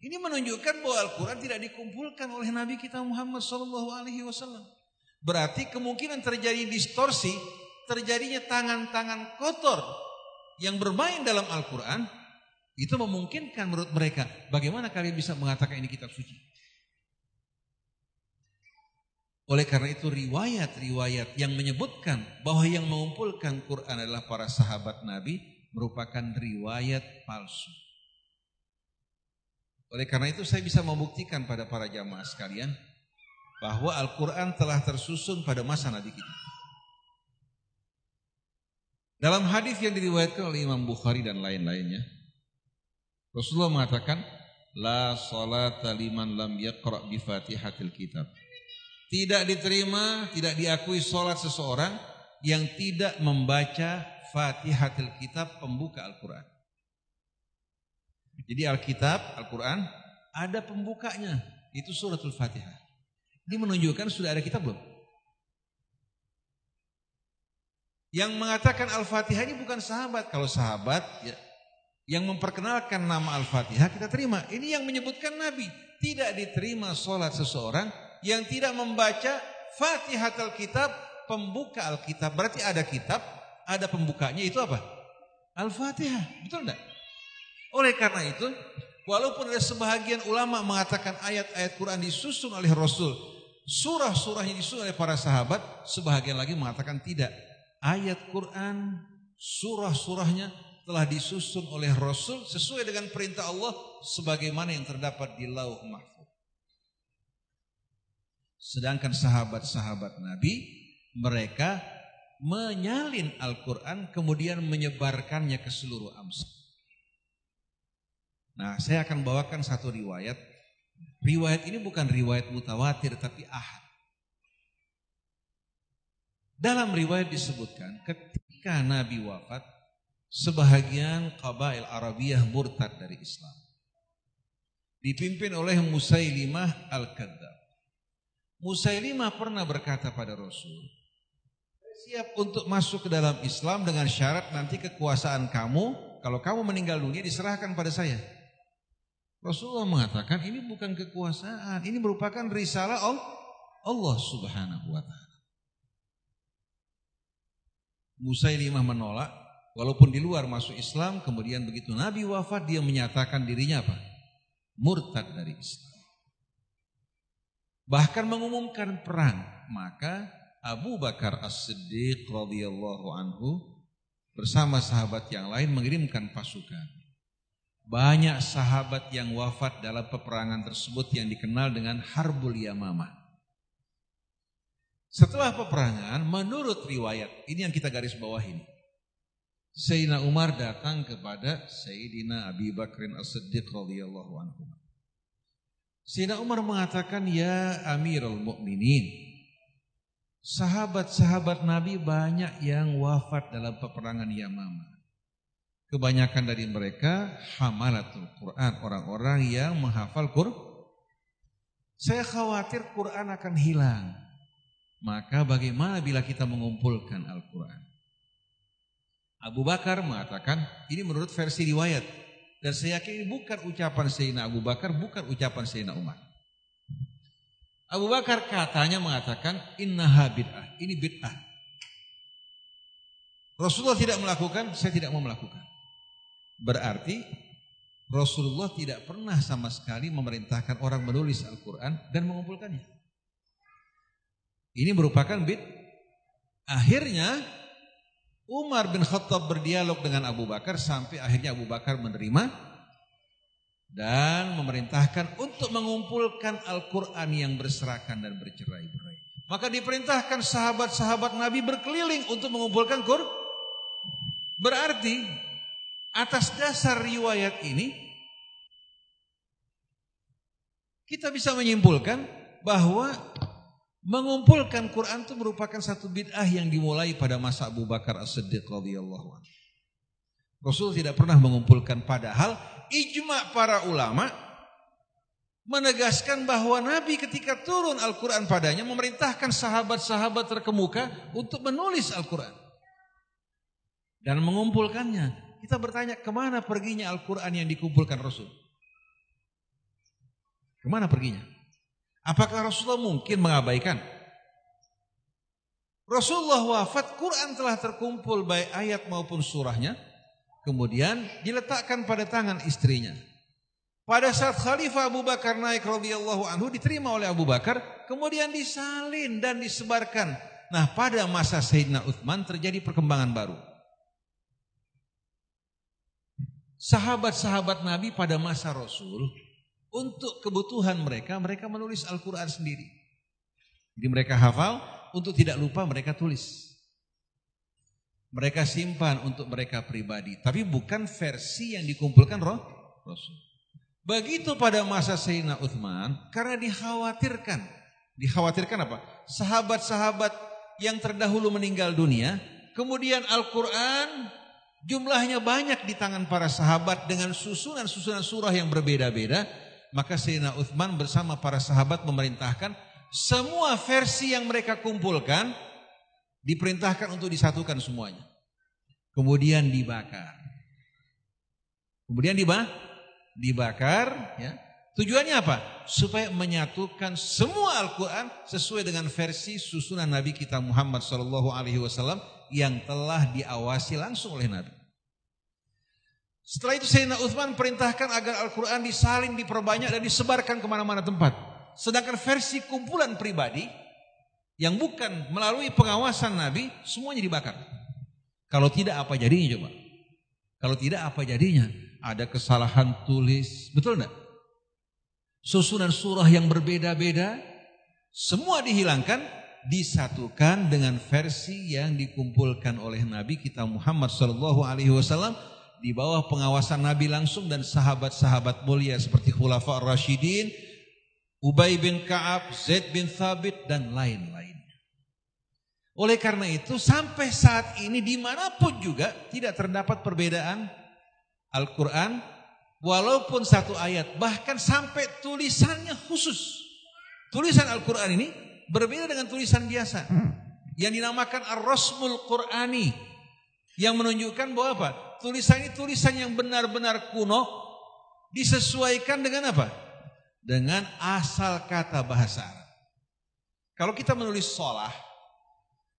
Ini menunjukkan bahwa Al-Quran tidak dikumpulkan oleh Nabi kita Muhammad Sallallahu Alaihi Wasallam. Berarti kemungkinan terjadi distorsi, terjadinya tangan-tangan kotor yang bermain dalam Al-Quran, itu memungkinkan menurut mereka. Bagaimana kalian bisa mengatakan ini kitab suci? Oleh karena itu riwayat-riwayat yang menyebutkan bahwa yang mengumpulkan Quran adalah para sahabat Nabi merupakan riwayat palsu. Oleh karena itu saya bisa membuktikan pada para jamaah sekalian bahwa Al-Quran telah tersusun pada masa Nabi kita. Dalam hadis yang diriwayatkan oleh Imam Bukhari dan lain-lainnya, Rasulullah mengatakan, La salata liman lam yaqra' bi fatihatil kitab. Tidak diterima, tidak diakui sholat seseorang yang tidak membaca Fatihatul Kitab pembuka Al-Quran. Jadi Alkitab, Al-Quran ada pembukanya, itu suratul Fatihah. Ini menunjukkan sudah ada kitab belum? Yang mengatakan Al-Fatihah ini bukan sahabat. Kalau sahabat ya, yang memperkenalkan nama Al-Fatihah kita terima. Ini yang menyebutkan Nabi. Tidak diterima sholat seseorang yang tidak membaca Fatihah Alkitab, pembuka Alkitab. Berarti ada kitab, ada pembukanya itu apa? Al-Fatihah. Betul enggak? Oleh karena itu, walaupun ada sebahagian ulama mengatakan ayat-ayat Quran disusun oleh Rasul, surah-surahnya disusun oleh para sahabat, sebahagian lagi mengatakan tidak. Ayat Quran, surah-surahnya telah disusun oleh Rasul sesuai dengan perintah Allah sebagaimana yang terdapat di Lauh Mahfuz. Sedangkan sahabat-sahabat Nabi mereka menyalin Al-Quran kemudian menyebarkannya ke seluruh amsal. Nah saya akan bawakan satu riwayat. Riwayat ini bukan riwayat mutawatir tapi ahad. Dalam riwayat disebutkan ketika Nabi wafat, sebahagian kabail Arabiyah murtad dari Islam. Dipimpin oleh Musailimah Al-Kadzab. Musailimah pernah berkata pada Rasul, siap untuk masuk ke dalam Islam dengan syarat nanti kekuasaan kamu, kalau kamu meninggal dunia diserahkan pada saya. Rasulullah mengatakan ini bukan kekuasaan, ini merupakan risalah Allah Subhanahu wa taala. Musailimah menolak, walaupun di luar masuk Islam, kemudian begitu Nabi wafat dia menyatakan dirinya apa? Murtad dari Islam. Bahkan mengumumkan perang, maka Abu Bakar As-Siddiq radhiyallahu anhu bersama sahabat yang lain mengirimkan pasukan. Banyak sahabat yang wafat dalam peperangan tersebut yang dikenal dengan Harbul Yamamah. Setelah peperangan, menurut riwayat, ini yang kita garis bawah ini. Sayyidina Umar datang kepada Sayyidina Abi Bakrin As-Siddiq radhiyallahu anhu. Sayyidina Umar mengatakan, "Ya Amirul Mukminin, sahabat-sahabat Nabi banyak yang wafat dalam peperangan Yamamah. Kebanyakan dari mereka hamalatul Quran, orang-orang yang menghafal Quran. Saya khawatir Quran akan hilang. Maka bagaimana bila kita mengumpulkan Al-Quran? Abu Bakar mengatakan, ini menurut versi riwayat. Dan saya yakin bukan ucapan Sayyidina Abu Bakar, bukan ucapan Sayyidina Umar. Abu Bakar katanya mengatakan, innaha bid'ah, ini bid'ah. Rasulullah tidak melakukan, saya tidak mau melakukan. Berarti Rasulullah tidak pernah sama sekali memerintahkan orang menulis Al-Quran dan mengumpulkannya. Ini merupakan bid. Akhirnya Umar bin Khattab berdialog dengan Abu Bakar sampai akhirnya Abu Bakar menerima dan memerintahkan untuk mengumpulkan Al-Quran yang berserakan dan bercerai-berai. Maka diperintahkan sahabat-sahabat Nabi berkeliling untuk mengumpulkan Quran. Berarti Atas dasar riwayat ini kita bisa menyimpulkan bahwa mengumpulkan Quran itu merupakan satu bid'ah yang dimulai pada masa Abu Bakar As-Siddiq radhiyallahu anhu. Rasul tidak pernah mengumpulkan padahal ijma para ulama menegaskan bahwa Nabi ketika turun Al-Quran padanya memerintahkan sahabat-sahabat terkemuka untuk menulis Al-Quran dan mengumpulkannya. Kita bertanya ke mana perginya Al-Quran yang dikumpulkan Rasul? Ke mana perginya? Apakah Rasulullah mungkin mengabaikan? Rasulullah wafat, Quran telah terkumpul baik ayat maupun surahnya. Kemudian diletakkan pada tangan istrinya. Pada saat Khalifah Abu Bakar naik radhiyallahu anhu diterima oleh Abu Bakar, kemudian disalin dan disebarkan. Nah, pada masa Sayyidina Uthman terjadi perkembangan baru sahabat-sahabat Nabi pada masa Rasul untuk kebutuhan mereka, mereka menulis Al-Quran sendiri. Jadi mereka hafal, untuk tidak lupa mereka tulis. Mereka simpan untuk mereka pribadi, tapi bukan versi yang dikumpulkan roh Rasul. Begitu pada masa Sayyidina Uthman, karena dikhawatirkan. Dikhawatirkan apa? Sahabat-sahabat yang terdahulu meninggal dunia, kemudian Al-Quran Jumlahnya banyak di tangan para sahabat dengan susunan-susunan surah yang berbeda-beda. Maka Sayyidina Uthman bersama para sahabat memerintahkan semua versi yang mereka kumpulkan diperintahkan untuk disatukan semuanya. Kemudian dibakar. Kemudian dibakar, dibakar ya. Tujuannya apa? Supaya menyatukan semua Al-Quran sesuai dengan versi susunan Nabi kita Muhammad Wasallam yang telah diawasi langsung oleh Nabi. Setelah itu Sayyidina Uthman perintahkan agar Al-Quran disalin, diperbanyak dan disebarkan ke mana-mana tempat. Sedangkan versi kumpulan pribadi yang bukan melalui pengawasan Nabi semuanya dibakar. Kalau tidak apa jadinya coba? Kalau tidak apa jadinya? Ada kesalahan tulis, betul enggak? Susunan surah yang berbeda-beda, semua dihilangkan, disatukan dengan versi yang dikumpulkan oleh Nabi kita Muhammad Sallallahu Alaihi Wasallam di bawah pengawasan Nabi langsung dan sahabat-sahabat mulia seperti Khulafa Rashidin, Ubay bin Ka'ab, Zaid bin Thabit dan lain-lainnya. Oleh karena itu sampai saat ini di mana pun juga tidak terdapat perbedaan Al-Quran walaupun satu ayat bahkan sampai tulisannya khusus. Tulisan Al-Quran ini berbeda dengan tulisan biasa yang dinamakan Ar-Rasmul Qurani yang menunjukkan bahwa apa? Tulisan ini tulisan yang benar-benar kuno disesuaikan dengan apa? Dengan asal kata bahasa Arab. Kalau kita menulis sholah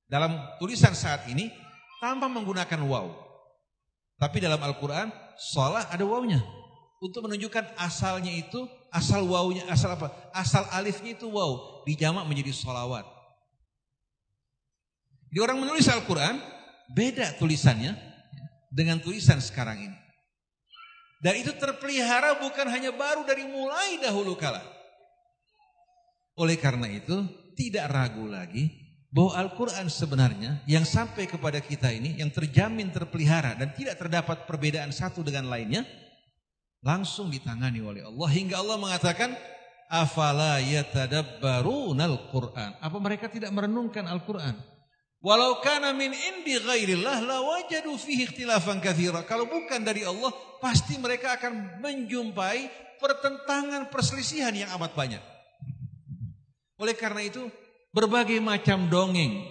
dalam tulisan saat ini tanpa menggunakan waw. Tapi dalam Al-Quran, sholah ada wawnya. Untuk menunjukkan asalnya itu, asal wawnya, asal apa? Asal alifnya itu waw. Dijamak menjadi sholawat. Di orang menulis Al-Quran, beda tulisannya dengan tulisan sekarang ini. Dan itu terpelihara bukan hanya baru dari mulai dahulu kala. Oleh karena itu, tidak ragu lagi bahwa Al-Quran sebenarnya yang sampai kepada kita ini yang terjamin terpelihara dan tidak terdapat perbedaan satu dengan lainnya langsung ditangani oleh Allah hingga Allah mengatakan afala yatadabbarunal Quran apa mereka tidak merenungkan Al-Quran walau kana min indi ghairillah lawajadu fihi ikhtilafan katsira kalau bukan dari Allah pasti mereka akan menjumpai pertentangan perselisihan yang amat banyak oleh karena itu berbagai macam dongeng.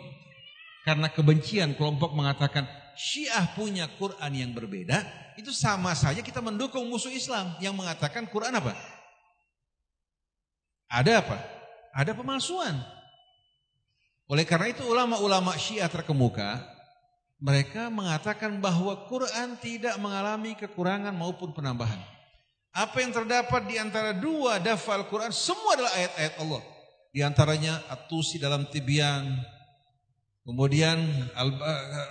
Karena kebencian kelompok mengatakan Syiah punya Quran yang berbeda, itu sama saja kita mendukung musuh Islam yang mengatakan Quran apa? Ada apa? Ada pemalsuan. Oleh karena itu ulama-ulama Syiah terkemuka mereka mengatakan bahwa Quran tidak mengalami kekurangan maupun penambahan. Apa yang terdapat di antara dua dafal Quran semua adalah ayat-ayat Allah. Di antaranya At-Tusi dalam Tibyan, kemudian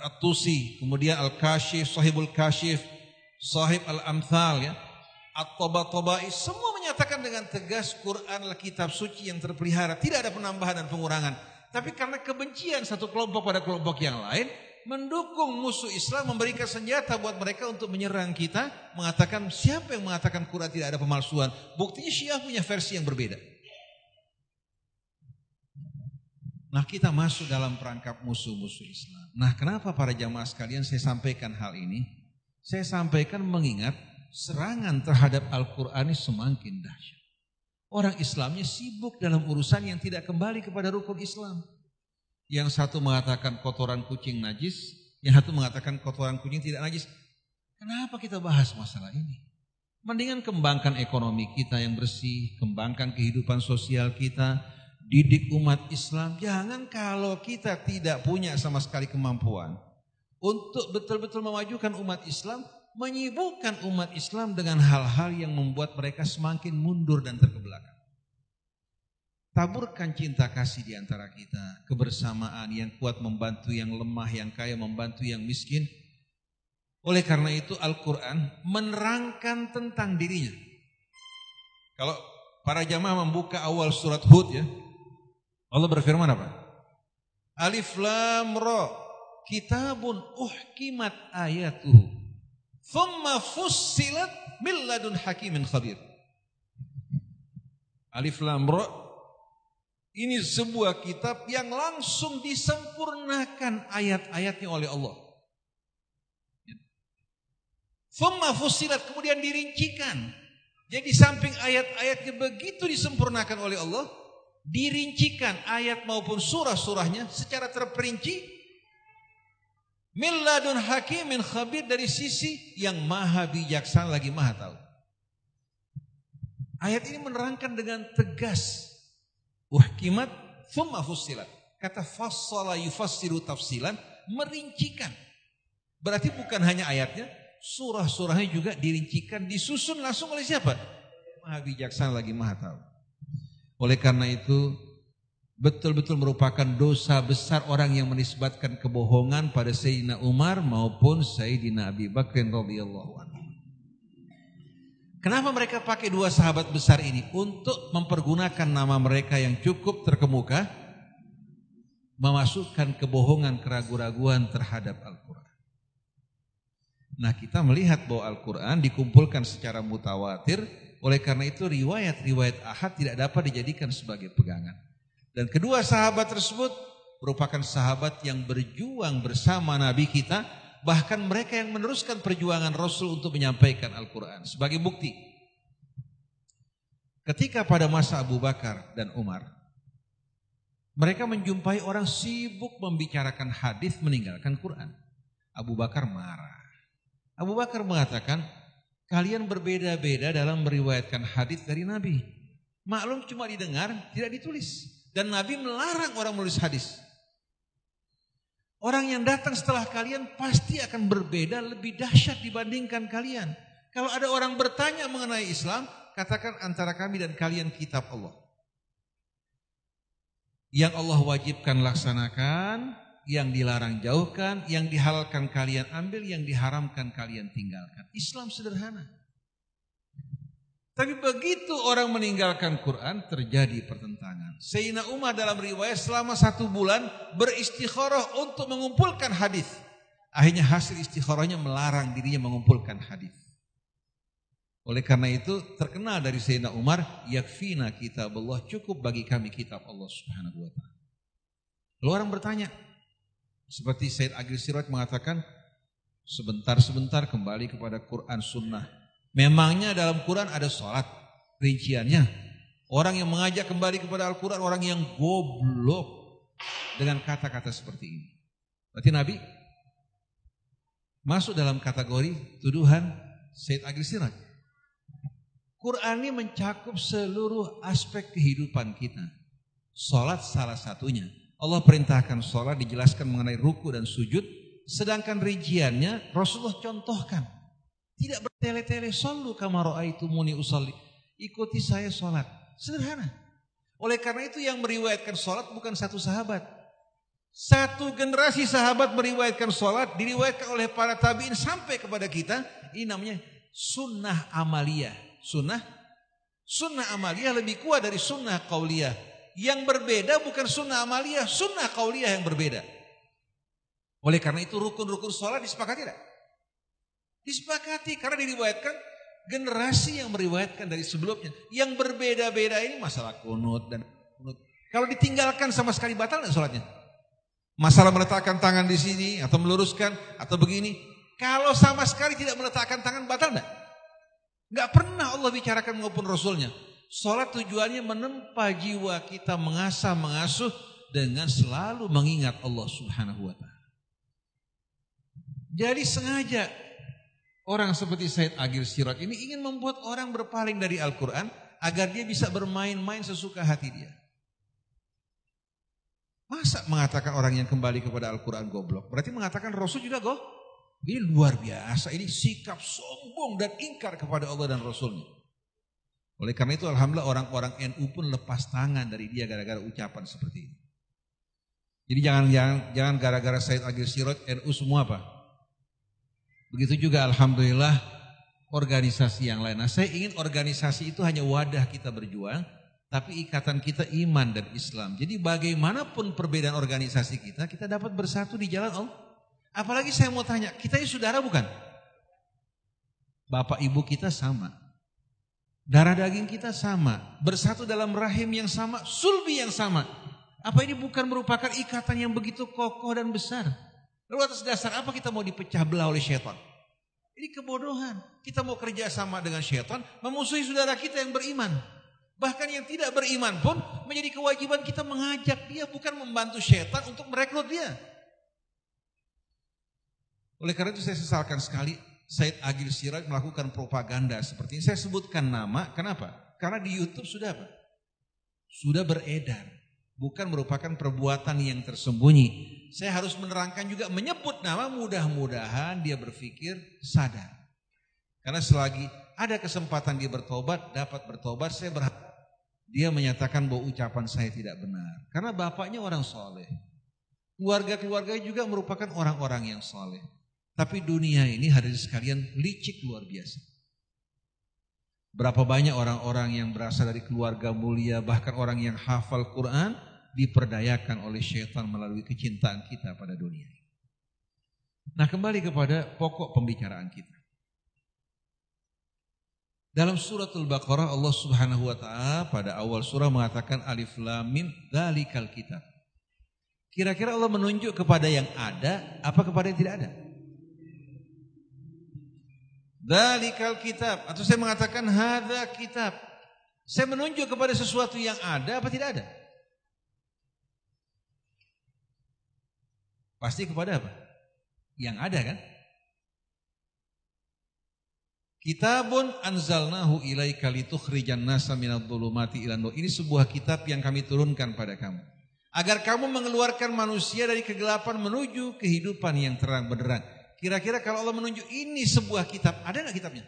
At-Tusi, kemudian Al-Kashif, Sahibul Kashif, Sahib Al-Amthal ya. At-Toba-Tobai semua menyatakan dengan tegas Quran adalah kitab suci yang terpelihara, tidak ada penambahan dan pengurangan. Tapi karena kebencian satu kelompok pada kelompok yang lain, mendukung musuh Islam memberikan senjata buat mereka untuk menyerang kita, mengatakan siapa yang mengatakan Quran tidak ada pemalsuan? Buktinya Syiah punya versi yang berbeda. Nah kita masuk dalam perangkap musuh-musuh Islam. Nah kenapa para jamaah sekalian saya sampaikan hal ini? Saya sampaikan mengingat serangan terhadap Al-Quran ini semakin dahsyat. Orang Islamnya sibuk dalam urusan yang tidak kembali kepada rukun Islam. Yang satu mengatakan kotoran kucing najis, yang satu mengatakan kotoran kucing tidak najis. Kenapa kita bahas masalah ini? Mendingan kembangkan ekonomi kita yang bersih, kembangkan kehidupan sosial kita, didik umat Islam. Jangan kalau kita tidak punya sama sekali kemampuan untuk betul-betul memajukan umat Islam, menyibukkan umat Islam dengan hal-hal yang membuat mereka semakin mundur dan terkebelakang. Taburkan cinta kasih di antara kita, kebersamaan yang kuat membantu yang lemah, yang kaya membantu yang miskin. Oleh karena itu Al-Quran menerangkan tentang dirinya. Kalau para jamaah membuka awal surat Hud ya, Allah berfirman apa? Alif lam ra kitabun uhkimat ayatuhu thumma fussilat min ladun hakimin khabir. Alif lam ra ini sebuah kitab yang langsung disempurnakan ayat-ayatnya oleh Allah. Thumma fussilat kemudian dirincikan. Jadi samping ayat-ayatnya begitu disempurnakan oleh Allah, dirincikan ayat maupun surah-surahnya secara terperinci Milladun hakimin khabir dari sisi yang maha bijaksana lagi maha tahu. Ayat ini menerangkan dengan tegas. Wahkimat thumma fussilat. Kata fassala yufassiru tafsilan merincikan. Berarti bukan hanya ayatnya, surah-surahnya juga dirincikan, disusun langsung oleh siapa? Maha bijaksana lagi maha tahu. Oleh karena itu betul-betul merupakan dosa besar orang yang menisbatkan kebohongan pada Sayyidina Umar maupun Sayyidina Abi Bakr radhiyallahu anhu. Kenapa mereka pakai dua sahabat besar ini? Untuk mempergunakan nama mereka yang cukup terkemuka memasukkan kebohongan keraguan-raguan terhadap Al-Quran. Nah kita melihat bahwa Al-Quran dikumpulkan secara mutawatir oleh karena itu riwayat-riwayat ahad tidak dapat dijadikan sebagai pegangan. Dan kedua sahabat tersebut merupakan sahabat yang berjuang bersama Nabi kita, bahkan mereka yang meneruskan perjuangan Rasul untuk menyampaikan Al-Quran. Sebagai bukti, ketika pada masa Abu Bakar dan Umar, mereka menjumpai orang sibuk membicarakan hadis meninggalkan Quran. Abu Bakar marah. Abu Bakar mengatakan, kalian berbeda-beda dalam meriwayatkan hadis dari Nabi. Maklum cuma didengar, tidak ditulis. Dan Nabi melarang orang menulis hadis. Orang yang datang setelah kalian pasti akan berbeda lebih dahsyat dibandingkan kalian. Kalau ada orang bertanya mengenai Islam, katakan antara kami dan kalian kitab Allah. Yang Allah wajibkan laksanakan, yang dilarang jauhkan, yang dihalalkan kalian ambil, yang diharamkan kalian tinggalkan. Islam sederhana. Tapi begitu orang meninggalkan Quran terjadi pertentangan. Sayyidina Umar dalam riwayat selama satu bulan beristikharah untuk mengumpulkan hadis. Akhirnya hasil istikharahnya melarang dirinya mengumpulkan hadis. Oleh karena itu terkenal dari Sayyidina Umar, yakfina kitab Allah, cukup bagi kami kitab Allah subhanahu wa ta'ala. Lalu orang bertanya, seperti Sayyid Agil Siraj mengatakan, sebentar-sebentar kembali kepada Quran Sunnah. Memangnya dalam Quran ada sholat, rinciannya. Orang yang mengajak kembali kepada Al-Quran, orang yang goblok dengan kata-kata seperti ini. Berarti Nabi masuk dalam kategori tuduhan Sayyid Agil Siraj. Quran ini mencakup seluruh aspek kehidupan kita. Salat salah satunya. Allah perintahkan salat dijelaskan mengenai ruku dan sujud. Sedangkan rinciannya Rasulullah contohkan. Tidak bertele-tele. Sallu itu muni usalli. Ikuti saya salat. Sederhana. Oleh karena itu yang meriwayatkan salat bukan satu sahabat. Satu generasi sahabat meriwayatkan salat diriwayatkan oleh para tabiin sampai kepada kita. Ini namanya sunnah amaliyah. Sunnah sunnah amaliyah lebih kuat dari sunnah kauliyah. Yang berbeda bukan sunnah amaliyah, sunnah kauliyah yang berbeda. Oleh karena itu rukun-rukun sholat disepakati tidak? Disepakati karena diriwayatkan generasi yang meriwayatkan dari sebelumnya. Yang berbeda-beda ini masalah kunut dan kunut. Kalau ditinggalkan sama sekali batal tidak sholatnya? Masalah meletakkan tangan di sini atau meluruskan atau begini. Kalau sama sekali tidak meletakkan tangan batal tidak? Gak pernah Allah bicarakan maupun Rasulnya. Sholat tujuannya menempa jiwa kita mengasah, mengasuh dengan selalu mengingat Allah subhanahu wa ta'ala. Jadi sengaja orang seperti Said Agil Sirat ini ingin membuat orang berpaling dari Al-Quran agar dia bisa bermain-main sesuka hati dia. Masa mengatakan orang yang kembali kepada Al-Quran goblok? Berarti mengatakan Rasul juga goblok? Ini luar biasa, ini sikap sombong dan ingkar kepada Allah dan Rasulnya. Oleh karena itu Alhamdulillah orang-orang NU pun lepas tangan dari dia gara-gara ucapan seperti ini. Jadi jangan jangan jangan gara-gara Said Agil Sirot NU semua apa? Begitu juga Alhamdulillah organisasi yang lain. Nah saya ingin organisasi itu hanya wadah kita berjuang, tapi ikatan kita iman dan Islam. Jadi bagaimanapun perbedaan organisasi kita, kita dapat bersatu di jalan Allah. Apalagi saya mau tanya, kita ini saudara bukan? Bapak ibu kita sama. Darah daging kita sama. Bersatu dalam rahim yang sama, sulbi yang sama. Apa ini bukan merupakan ikatan yang begitu kokoh dan besar? Lalu atas dasar apa kita mau dipecah belah oleh syaitan? Ini kebodohan. Kita mau kerja sama dengan syaitan, memusuhi saudara kita yang beriman. Bahkan yang tidak beriman pun menjadi kewajiban kita mengajak dia, bukan membantu syaitan untuk merekrut dia. Oleh karena itu saya sesalkan sekali Said Agil Siraj melakukan propaganda seperti ini. Saya sebutkan nama, kenapa? Karena di YouTube sudah apa? Sudah beredar. Bukan merupakan perbuatan yang tersembunyi. Saya harus menerangkan juga menyebut nama mudah-mudahan dia berpikir sadar. Karena selagi ada kesempatan dia bertobat, dapat bertobat, saya berharap dia menyatakan bahwa ucapan saya tidak benar. Karena bapaknya orang soleh. Keluarga-keluarganya juga merupakan orang-orang yang soleh. Tapi dunia ini hadirin sekalian licik luar biasa. Berapa banyak orang-orang yang berasal dari keluarga mulia, bahkan orang yang hafal Quran, diperdayakan oleh syaitan melalui kecintaan kita pada dunia. Nah kembali kepada pokok pembicaraan kita. Dalam suratul Baqarah Allah Subhanahu wa taala pada awal surah mengatakan alif lam mim dzalikal kitab. Kira-kira Allah menunjuk kepada yang ada apa kepada yang tidak ada? Dalikal kitab atau saya mengatakan hadza kitab. Saya menunjuk kepada sesuatu yang ada apa tidak ada? Pasti kepada apa? Yang ada kan? Kitabun anzalnahu ilaika litukhrijan nasa minadh dhulumati ilan Ini sebuah kitab yang kami turunkan pada kamu agar kamu mengeluarkan manusia dari kegelapan menuju kehidupan yang terang benderang. Kira-kira kalau Allah menunjuk ini sebuah kitab, ada nggak kitabnya?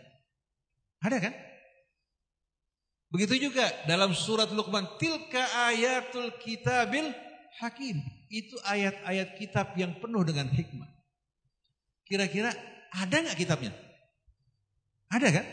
Ada kan? Begitu juga dalam surat Luqman, tilka ayatul kitabil hakim. Itu ayat-ayat kitab yang penuh dengan hikmah. Kira-kira ada nggak kitabnya? Ada kan?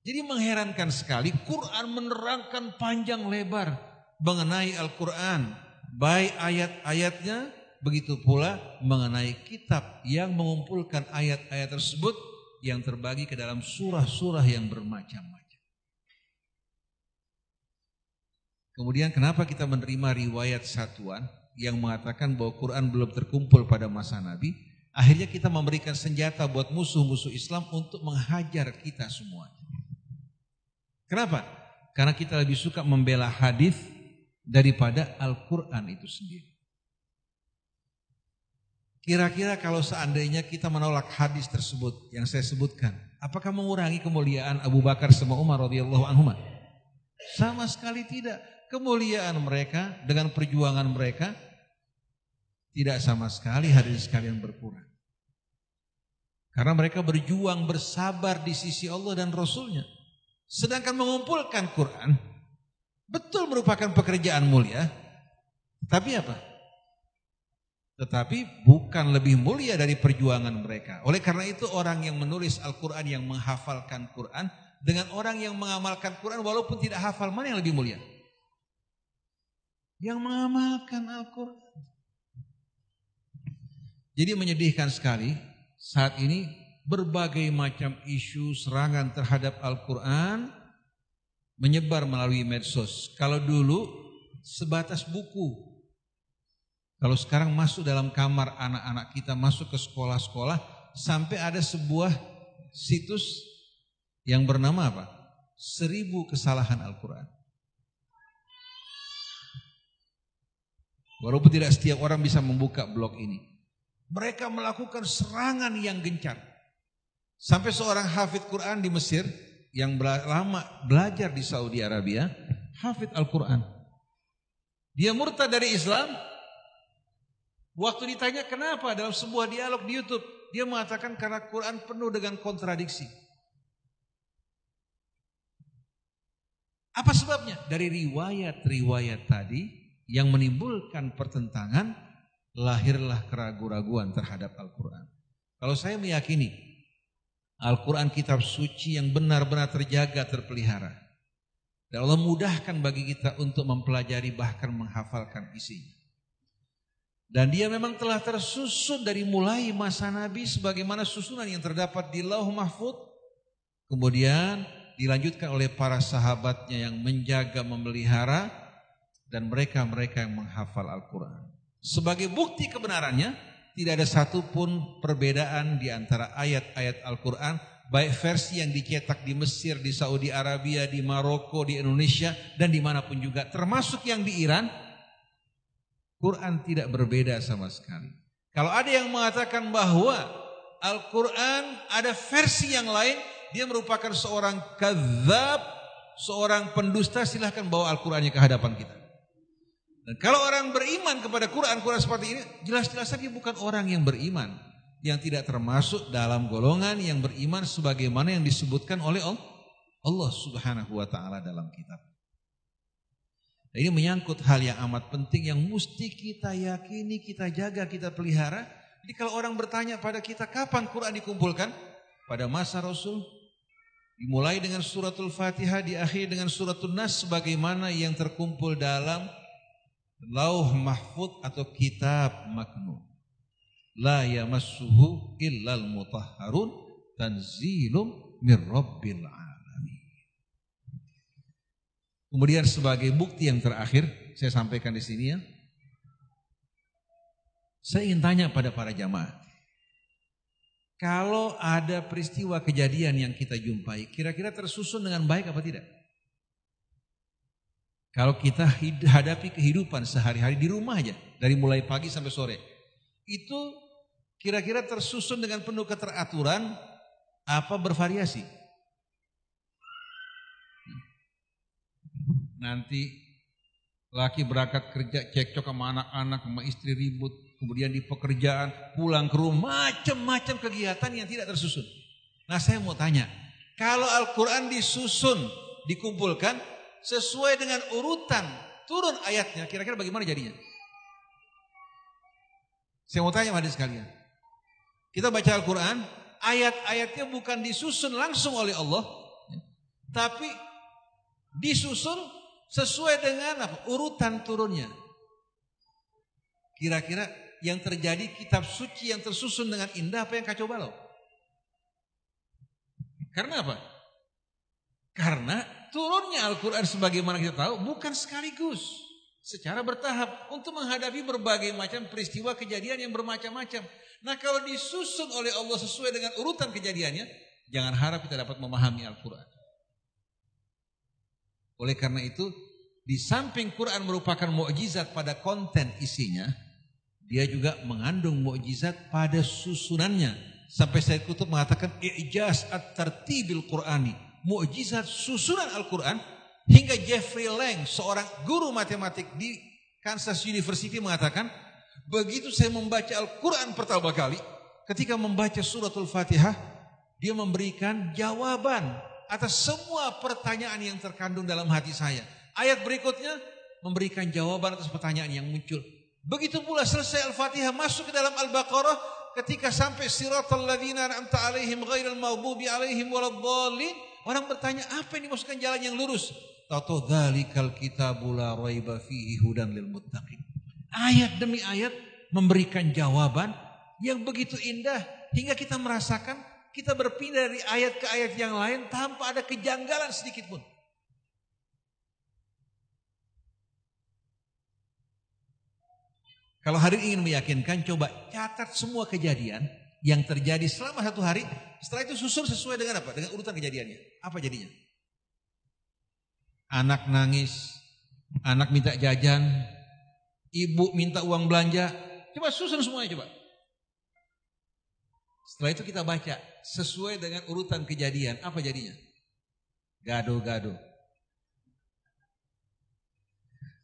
Jadi mengherankan sekali Quran menerangkan panjang lebar mengenai Al-Quran baik ayat-ayatnya begitu pula mengenai kitab yang mengumpulkan ayat-ayat tersebut yang terbagi ke dalam surah-surah yang bermacam-macam. Kemudian kenapa kita menerima riwayat satuan yang mengatakan bahwa Quran belum terkumpul pada masa Nabi? Akhirnya kita memberikan senjata buat musuh-musuh Islam untuk menghajar kita semua. Kenapa? Karena kita lebih suka membela hadis daripada Al-Quran itu sendiri. Kira-kira kalau seandainya kita menolak hadis tersebut yang saya sebutkan, apakah mengurangi kemuliaan Abu Bakar sama Umar radhiyallahu anhu? Sama sekali tidak. Kemuliaan mereka dengan perjuangan mereka tidak sama sekali hadis sekalian berkurang. Karena mereka berjuang bersabar di sisi Allah dan Rasulnya. Sedangkan mengumpulkan Quran Betul merupakan pekerjaan mulia. Tapi apa? Tetapi bukan lebih mulia dari perjuangan mereka. Oleh karena itu orang yang menulis Al-Quran, yang menghafalkan Quran, dengan orang yang mengamalkan Quran walaupun tidak hafal, mana yang lebih mulia? Yang mengamalkan Al-Quran. Jadi menyedihkan sekali saat ini berbagai macam isu serangan terhadap Al-Quran menyebar melalui medsos. Kalau dulu sebatas buku. Kalau sekarang masuk dalam kamar anak-anak kita masuk ke sekolah-sekolah sampai ada sebuah situs yang bernama apa? Seribu kesalahan Al-Quran. Walaupun tidak setiap orang bisa membuka blog ini. Mereka melakukan serangan yang gencar. Sampai seorang hafid Quran di Mesir yang lama belajar di Saudi Arabia, hafid Al-Quran. Dia murtad dari Islam. Waktu ditanya kenapa dalam sebuah dialog di Youtube, dia mengatakan karena Quran penuh dengan kontradiksi. Apa sebabnya? Dari riwayat-riwayat tadi yang menimbulkan pertentangan, lahirlah keraguan-raguan terhadap Al-Quran. Kalau saya meyakini Al-Quran kitab suci yang benar-benar terjaga, terpelihara. Dan Allah mudahkan bagi kita untuk mempelajari bahkan menghafalkan isinya. Dan dia memang telah tersusun dari mulai masa Nabi sebagaimana susunan yang terdapat di Lauh Mahfud. Kemudian dilanjutkan oleh para sahabatnya yang menjaga, memelihara. Dan mereka-mereka yang menghafal Al-Quran. Sebagai bukti kebenarannya, tidak ada satupun perbedaan di antara ayat-ayat Al-Quran, baik versi yang dicetak di Mesir, di Saudi Arabia, di Maroko, di Indonesia, dan di mana pun juga, termasuk yang di Iran, Quran tidak berbeda sama sekali. Kalau ada yang mengatakan bahwa Al-Quran ada versi yang lain, dia merupakan seorang kadzab, seorang pendusta, silahkan bawa Al-Qurannya ke hadapan kita. Dan kalau orang beriman kepada Quran-Quran seperti ini, jelas-jelas dia bukan orang yang beriman. Yang tidak termasuk dalam golongan yang beriman sebagaimana yang disebutkan oleh Allah subhanahu wa ta'ala dalam kitab. Dan ini menyangkut hal yang amat penting yang mesti kita yakini, kita jaga, kita pelihara. Jadi kalau orang bertanya pada kita kapan Quran dikumpulkan? Pada masa Rasul dimulai dengan suratul Fatihah, diakhiri dengan suratul Nas sebagaimana yang terkumpul dalam lauh mahfud atau kitab maknun. La yamassuhu illal mutahharun tanzilum mir rabbil alamin. Kemudian sebagai bukti yang terakhir saya sampaikan di sini ya. Saya ingin tanya pada para jamaah. Kalau ada peristiwa kejadian yang kita jumpai, kira-kira tersusun dengan baik apa tidak? Kalau kita hadapi kehidupan sehari-hari di rumah aja, dari mulai pagi sampai sore, itu kira-kira tersusun dengan penuh keteraturan apa bervariasi? Nanti laki berangkat kerja cekcok sama anak-anak, sama istri ribut, kemudian di pekerjaan, pulang ke rumah, macam-macam kegiatan yang tidak tersusun. Nah saya mau tanya, kalau Al-Quran disusun, dikumpulkan, sesuai dengan urutan turun ayatnya, kira-kira bagaimana jadinya? Saya mau tanya pada sekalian. Kita baca Al-Quran, ayat-ayatnya bukan disusun langsung oleh Allah, tapi disusun sesuai dengan apa? urutan turunnya. Kira-kira yang terjadi kitab suci yang tersusun dengan indah apa yang kacau balau? Karena apa? Karena turunnya Al-Quran sebagaimana kita tahu bukan sekaligus. Secara bertahap untuk menghadapi berbagai macam peristiwa kejadian yang bermacam-macam. Nah kalau disusun oleh Allah sesuai dengan urutan kejadiannya, jangan harap kita dapat memahami Al-Quran. Oleh karena itu, di samping Quran merupakan mukjizat pada konten isinya, dia juga mengandung mukjizat pada susunannya. Sampai saya kutub mengatakan ijaz at-tartibil Qur'ani. Mukjizat susunan Al-Quran hingga Jeffrey Lang, seorang guru matematik di Kansas University mengatakan, begitu saya membaca Al-Quran pertama kali, ketika membaca suratul Fatihah, dia memberikan jawaban atas semua pertanyaan yang terkandung dalam hati saya. Ayat berikutnya memberikan jawaban atas pertanyaan yang muncul. Begitu pula selesai Al-Fatihah masuk ke dalam Al-Baqarah ketika sampai siratal ladzina an'amta alaihim ghairil maghdubi alaihim waladdallin orang bertanya apa yang dimaksudkan jalan yang lurus? Tahu dzalikal kitabul la raiba fihi hudan lil muttaqin. Ayat demi ayat memberikan jawaban yang begitu indah hingga kita merasakan kita berpindah dari ayat ke ayat yang lain tanpa ada kejanggalan sedikit pun Kalau hari ingin meyakinkan, coba catat semua kejadian yang terjadi selama satu hari. Setelah itu susun sesuai dengan apa? Dengan urutan kejadiannya. Apa jadinya? Anak nangis, anak minta jajan, ibu minta uang belanja. Coba susun semuanya coba. Setelah itu kita baca sesuai dengan urutan kejadian. Apa jadinya? Gado-gado.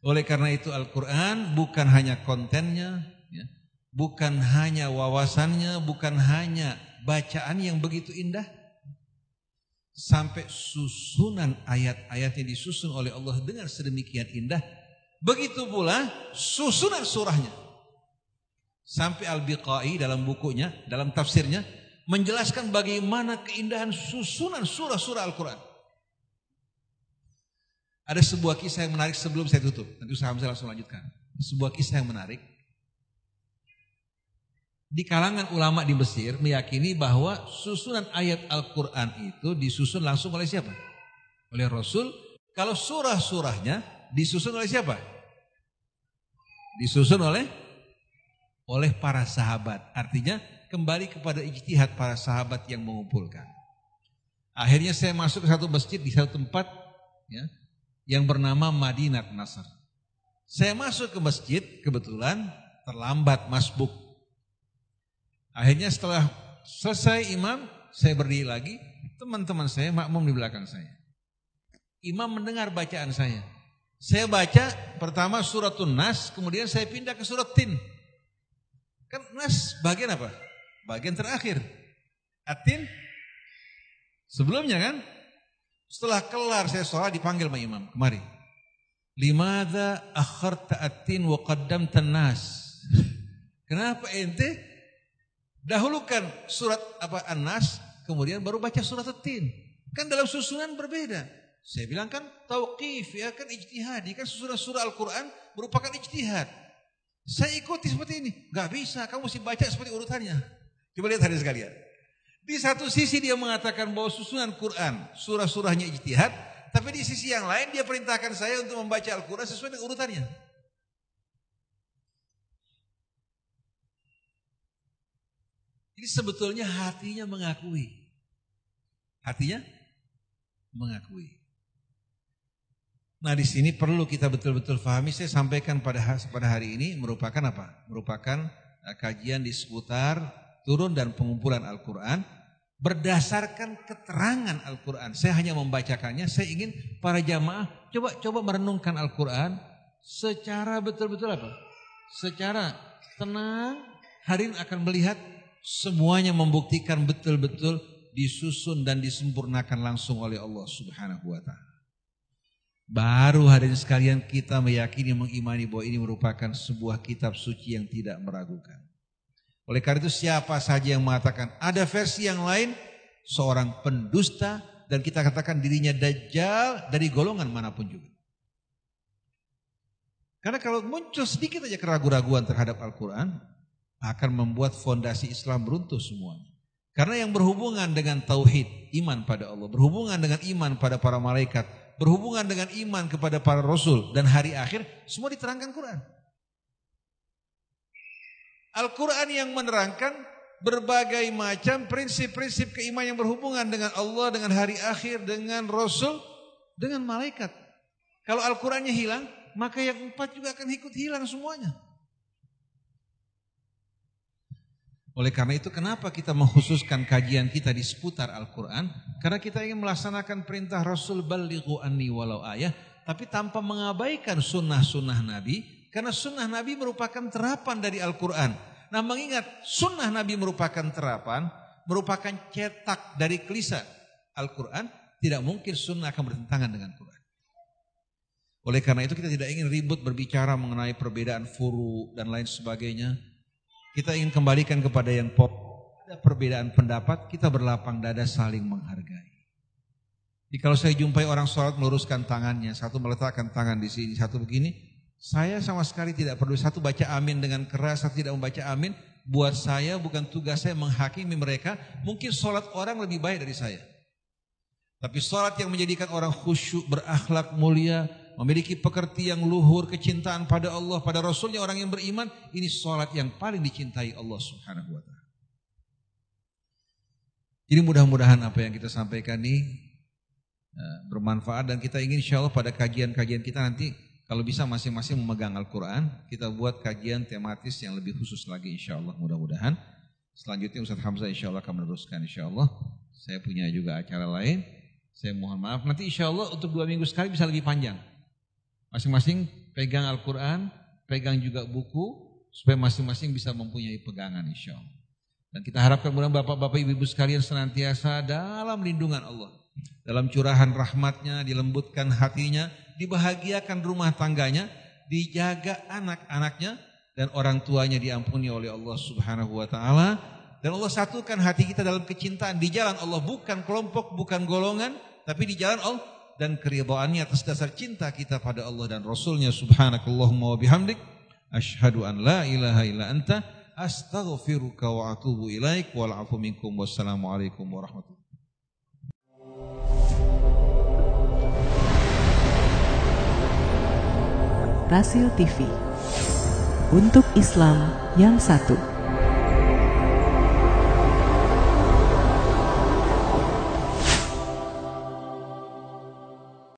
Oleh karena itu Al-Quran bukan hanya kontennya, ya, bukan hanya wawasannya, bukan hanya bacaan yang begitu indah, sampai susunan ayat-ayat yang disusun oleh Allah dengan sedemikian indah, begitu pula susunan surahnya. Sampai Al-Biqai dalam bukunya, dalam tafsirnya, menjelaskan bagaimana keindahan susunan surah-surah Al-Quran. Ada sebuah kisah yang menarik sebelum saya tutup. Nanti usaha saya langsung lanjutkan. Sebuah kisah yang menarik. Di kalangan ulama di Mesir meyakini bahwa susunan ayat Al-Quran itu disusun langsung oleh siapa? Oleh Rasul. Kalau surah-surahnya disusun oleh siapa? Disusun oleh oleh para sahabat. Artinya kembali kepada ijtihad para sahabat yang mengumpulkan. Akhirnya saya masuk ke satu masjid di satu tempat ya, yang bernama Madinat Nasr. Saya masuk ke masjid kebetulan terlambat masbuk. Akhirnya setelah selesai imam, saya berdiri lagi, teman-teman saya makmum di belakang saya. Imam mendengar bacaan saya. Saya baca pertama suratun Nas, kemudian saya pindah ke surat Tin. Kan Nas bagian apa? Bagian terakhir. Atin sebelumnya kan? Setelah kelar saya sholat dipanggil sama imam. Kemari. Limada akhar ta'atin wa qaddam nas. Kenapa ente dahulukan surat apa An-Nas kemudian baru baca surat At-Tin. Kan dalam susunan berbeda. Saya bilang kan tauqif ya kan ijtihad. Kan susunan surah Al-Quran merupakan ijtihad. Saya ikuti seperti ini. Gak bisa, kamu mesti baca seperti urutannya. Coba lihat hari sekalian. Di satu sisi dia mengatakan bahwa susunan Quran, surah-surahnya ijtihad, tapi di sisi yang lain dia perintahkan saya untuk membaca Al-Quran sesuai dengan urutannya. Ini sebetulnya hatinya mengakui. Hatinya mengakui. Nah di sini perlu kita betul-betul fahami. Saya sampaikan pada hari ini merupakan apa? Merupakan uh, kajian di seputar turun dan pengumpulan Al-Quran berdasarkan keterangan Al-Quran. Saya hanya membacakannya. Saya ingin para jamaah coba coba merenungkan Al-Quran secara betul-betul apa? Secara tenang. Hari ini akan melihat semuanya membuktikan betul-betul disusun dan disempurnakan langsung oleh Allah Subhanahu wa taala. Baru hari ini sekalian kita meyakini mengimani bahwa ini merupakan sebuah kitab suci yang tidak meragukan. Oleh karena itu siapa saja yang mengatakan ada versi yang lain seorang pendusta dan kita katakan dirinya dajjal dari golongan mana pun juga. Karena kalau muncul sedikit aja keraguan-raguan terhadap Al-Quran akan membuat fondasi Islam runtuh semuanya. Karena yang berhubungan dengan tauhid, iman pada Allah, berhubungan dengan iman pada para malaikat, berhubungan dengan iman kepada para rasul dan hari akhir, semua diterangkan Quran. Al-Quran yang menerangkan berbagai macam prinsip-prinsip keimanan yang berhubungan dengan Allah, dengan hari akhir, dengan rasul, dengan malaikat. Kalau Al-Qurannya hilang, maka yang empat juga akan ikut hilang semuanya. Oleh karena itu kenapa kita mengkhususkan kajian kita di seputar Al-Quran? Karena kita ingin melaksanakan perintah Rasul balighu anni walau ayah. Tapi tanpa mengabaikan sunnah-sunnah Nabi. Karena sunnah Nabi merupakan terapan dari Al-Quran. Nah mengingat sunnah Nabi merupakan terapan. Merupakan cetak dari kelisa Al-Quran. Tidak mungkin sunnah akan bertentangan dengan Quran. Oleh karena itu kita tidak ingin ribut berbicara mengenai perbedaan furu dan lain sebagainya. Kita ingin kembalikan kepada yang pop. Ada perbedaan pendapat, kita berlapang dada saling menghargai. Jadi kalau saya jumpai orang sholat meluruskan tangannya, satu meletakkan tangan di sini, satu begini, saya sama sekali tidak perlu satu baca amin dengan keras, satu tidak membaca amin. Buat saya bukan tugas saya menghakimi mereka. Mungkin sholat orang lebih baik dari saya. Tapi sholat yang menjadikan orang khusyuk, berakhlak mulia, memiliki pekerti yang luhur, kecintaan pada Allah, pada Rasulnya orang yang beriman, ini sholat yang paling dicintai Allah Subhanahu Wa Taala. Jadi mudah-mudahan apa yang kita sampaikan ini uh, bermanfaat dan kita ingin insya Allah pada kajian-kajian kita nanti kalau bisa masing-masing memegang Al-Quran, kita buat kajian tematis yang lebih khusus lagi insya Allah mudah-mudahan. Selanjutnya Ustaz Hamzah insya Allah akan meneruskan insya Allah. Saya punya juga acara lain. Saya mohon maaf nanti insya Allah untuk dua minggu sekali bisa lebih panjang. Masing-masing pegang Al-Quran, pegang juga buku, supaya masing-masing bisa mempunyai pegangan insya Allah. Dan kita harapkan mudah bapak-bapak ibu-ibu sekalian senantiasa dalam lindungan Allah. Dalam curahan rahmatnya, dilembutkan hatinya, dibahagiakan rumah tangganya, dijaga anak-anaknya, dan orang tuanya diampuni oleh Allah subhanahu wa ta'ala. Dan Allah satukan hati kita dalam kecintaan di jalan Allah. Bukan kelompok, bukan golongan, tapi di jalan Allah dan keridhaannya atas dasar cinta kita pada Allah dan Rasulnya subhanakallahumma wa bihamdik ashhadu an la ilaha illa anta astaghfiruka wa atubu ilaik wal afu minkum wassalamu alaikum warahmatullahi Rasil TV untuk Islam yang satu.